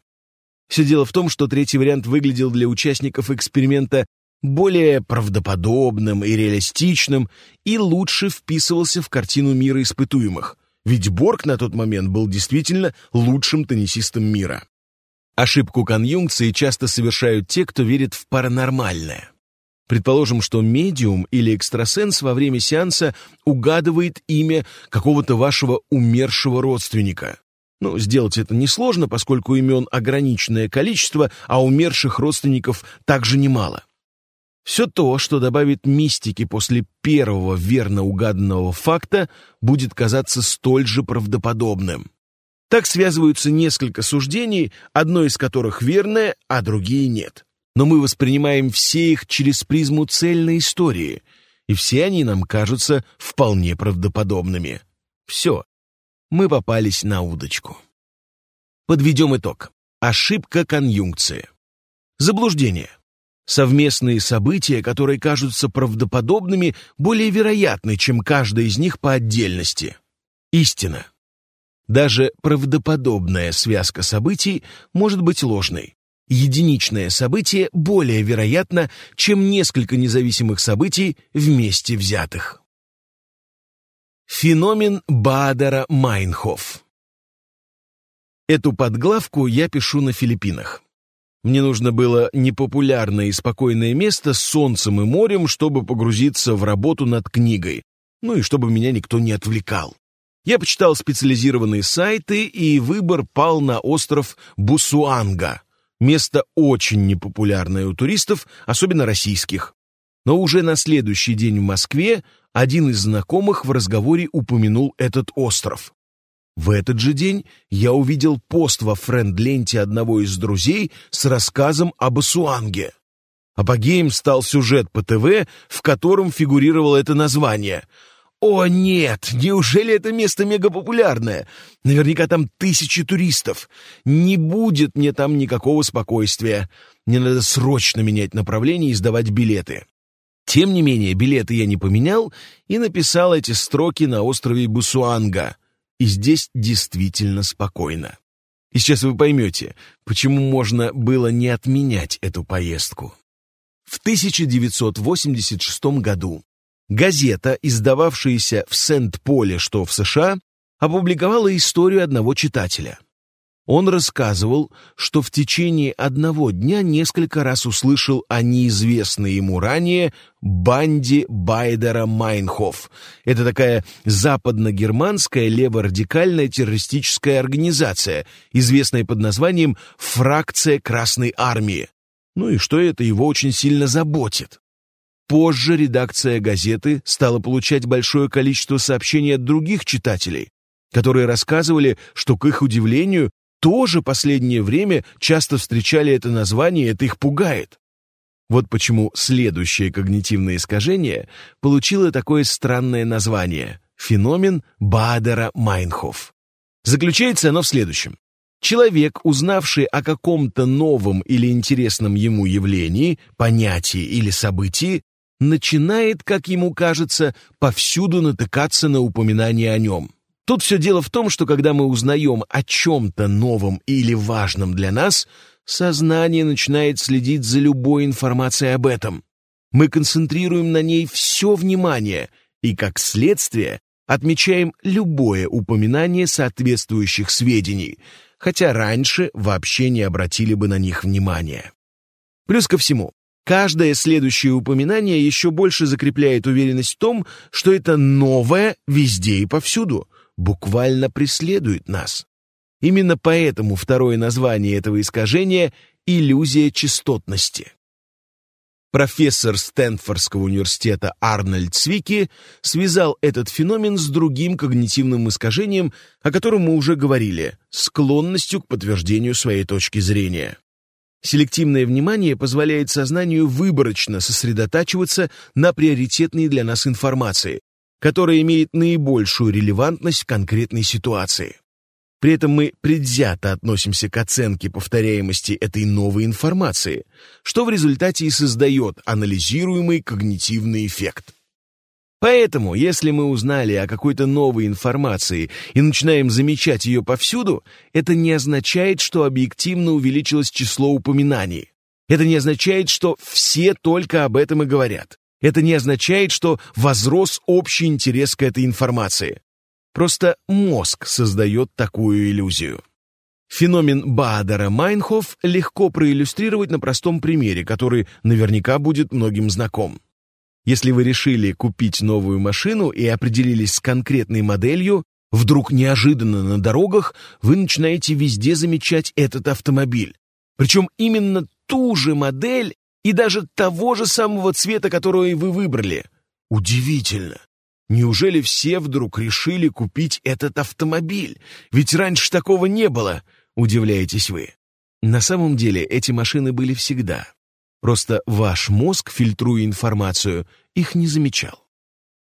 Все дело в том, что третий вариант выглядел для участников эксперимента более правдоподобным и реалистичным и лучше вписывался в картину мира испытуемых, ведь Борг на тот момент был действительно лучшим теннисистом мира. Ошибку конъюнкции часто совершают те, кто верит в паранормальное. Предположим, что медиум или экстрасенс во время сеанса угадывает имя какого-то вашего умершего родственника. Ну, сделать это несложно, поскольку имен ограниченное количество, а умерших родственников также немало. Все то, что добавит мистики после первого верно угаданного факта, будет казаться столь же правдоподобным. Так связываются несколько суждений, одно из которых верное, а другие нет. Но мы воспринимаем все их через призму цельной истории, и все они нам кажутся вполне правдоподобными. Все, мы попались на удочку. Подведем итог. Ошибка конъюнкции. Заблуждение. Совместные события, которые кажутся правдоподобными, более вероятны, чем каждая из них по отдельности. Истина. Даже правдоподобная связка событий может быть ложной. Единичное событие более вероятно, чем несколько независимых событий вместе взятых. Феномен Баадера-Майнхоф Эту подглавку я пишу на Филиппинах. Мне нужно было непопулярное и спокойное место с солнцем и морем, чтобы погрузиться в работу над книгой, ну и чтобы меня никто не отвлекал. Я почитал специализированные сайты, и выбор пал на остров Бусуанга. Место очень непопулярное у туристов, особенно российских. Но уже на следующий день в Москве один из знакомых в разговоре упомянул этот остров. В этот же день я увидел пост во френд-ленте одного из друзей с рассказом об Асуанге. Апогеем стал сюжет по ТВ, в котором фигурировало это название — «О, нет! Неужели это место мегапопулярное? Наверняка там тысячи туристов. Не будет мне там никакого спокойствия. Мне надо срочно менять направление и сдавать билеты». Тем не менее, билеты я не поменял и написал эти строки на острове Бусуанга. И здесь действительно спокойно. И сейчас вы поймете, почему можно было не отменять эту поездку. В 1986 году Газета, издававшаяся в Сент-Поле, что в США, опубликовала историю одного читателя. Он рассказывал, что в течение одного дня несколько раз услышал о неизвестной ему ранее банде Байдера Майнхоф. Это такая западно-германская леворадикальная террористическая организация, известная под названием «Фракция Красной Армии». Ну и что это его очень сильно заботит. Позже редакция газеты стала получать большое количество сообщений от других читателей, которые рассказывали, что, к их удивлению, тоже последнее время часто встречали это название, это их пугает. Вот почему следующее когнитивное искажение получило такое странное название – феномен Бадера-Майнхоф. Заключается оно в следующем. Человек, узнавший о каком-то новом или интересном ему явлении, понятии или событии, начинает, как ему кажется, повсюду натыкаться на упоминание о нем. Тут все дело в том, что когда мы узнаем о чем-то новом или важном для нас, сознание начинает следить за любой информацией об этом. Мы концентрируем на ней все внимание и, как следствие, отмечаем любое упоминание соответствующих сведений, хотя раньше вообще не обратили бы на них внимания. Плюс ко всему, Каждое следующее упоминание еще больше закрепляет уверенность в том, что это новое везде и повсюду, буквально преследует нас. Именно поэтому второе название этого искажения — иллюзия частотности. Профессор Стэнфордского университета Арнольд Цвики связал этот феномен с другим когнитивным искажением, о котором мы уже говорили — склонностью к подтверждению своей точки зрения. Селективное внимание позволяет сознанию выборочно сосредотачиваться на приоритетной для нас информации, которая имеет наибольшую релевантность в конкретной ситуации. При этом мы предвзято относимся к оценке повторяемости этой новой информации, что в результате и создает анализируемый когнитивный эффект. Поэтому, если мы узнали о какой-то новой информации и начинаем замечать ее повсюду, это не означает, что объективно увеличилось число упоминаний. Это не означает, что все только об этом и говорят. Это не означает, что возрос общий интерес к этой информации. Просто мозг создает такую иллюзию. Феномен Баадера-Майнхоф легко проиллюстрировать на простом примере, который наверняка будет многим знаком. Если вы решили купить новую машину и определились с конкретной моделью, вдруг неожиданно на дорогах вы начинаете везде замечать этот автомобиль. Причем именно ту же модель и даже того же самого цвета, который вы выбрали. Удивительно. Неужели все вдруг решили купить этот автомобиль? Ведь раньше такого не было, удивляетесь вы. На самом деле эти машины были всегда. Просто ваш мозг, фильтруя информацию, их не замечал.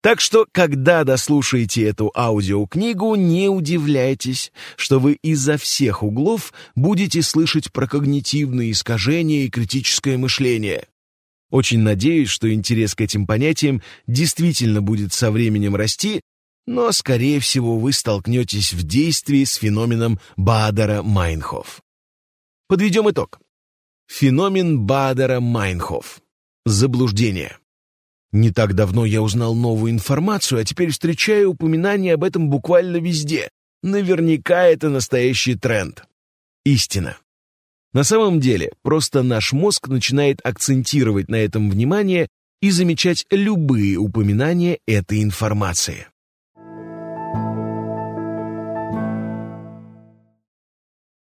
Так что, когда дослушаете эту аудиокнигу, не удивляйтесь, что вы изо всех углов будете слышать про когнитивные искажения и критическое мышление. Очень надеюсь, что интерес к этим понятиям действительно будет со временем расти, но, скорее всего, вы столкнетесь в действии с феноменом Бадера-Майнхоф. Подведем итог. Феномен Бадера-Майнхоф. Заблуждение. Не так давно я узнал новую информацию, а теперь встречаю упоминания об этом буквально везде. Наверняка это настоящий тренд. Истина. На самом деле, просто наш мозг начинает акцентировать на этом внимание и замечать любые упоминания этой информации.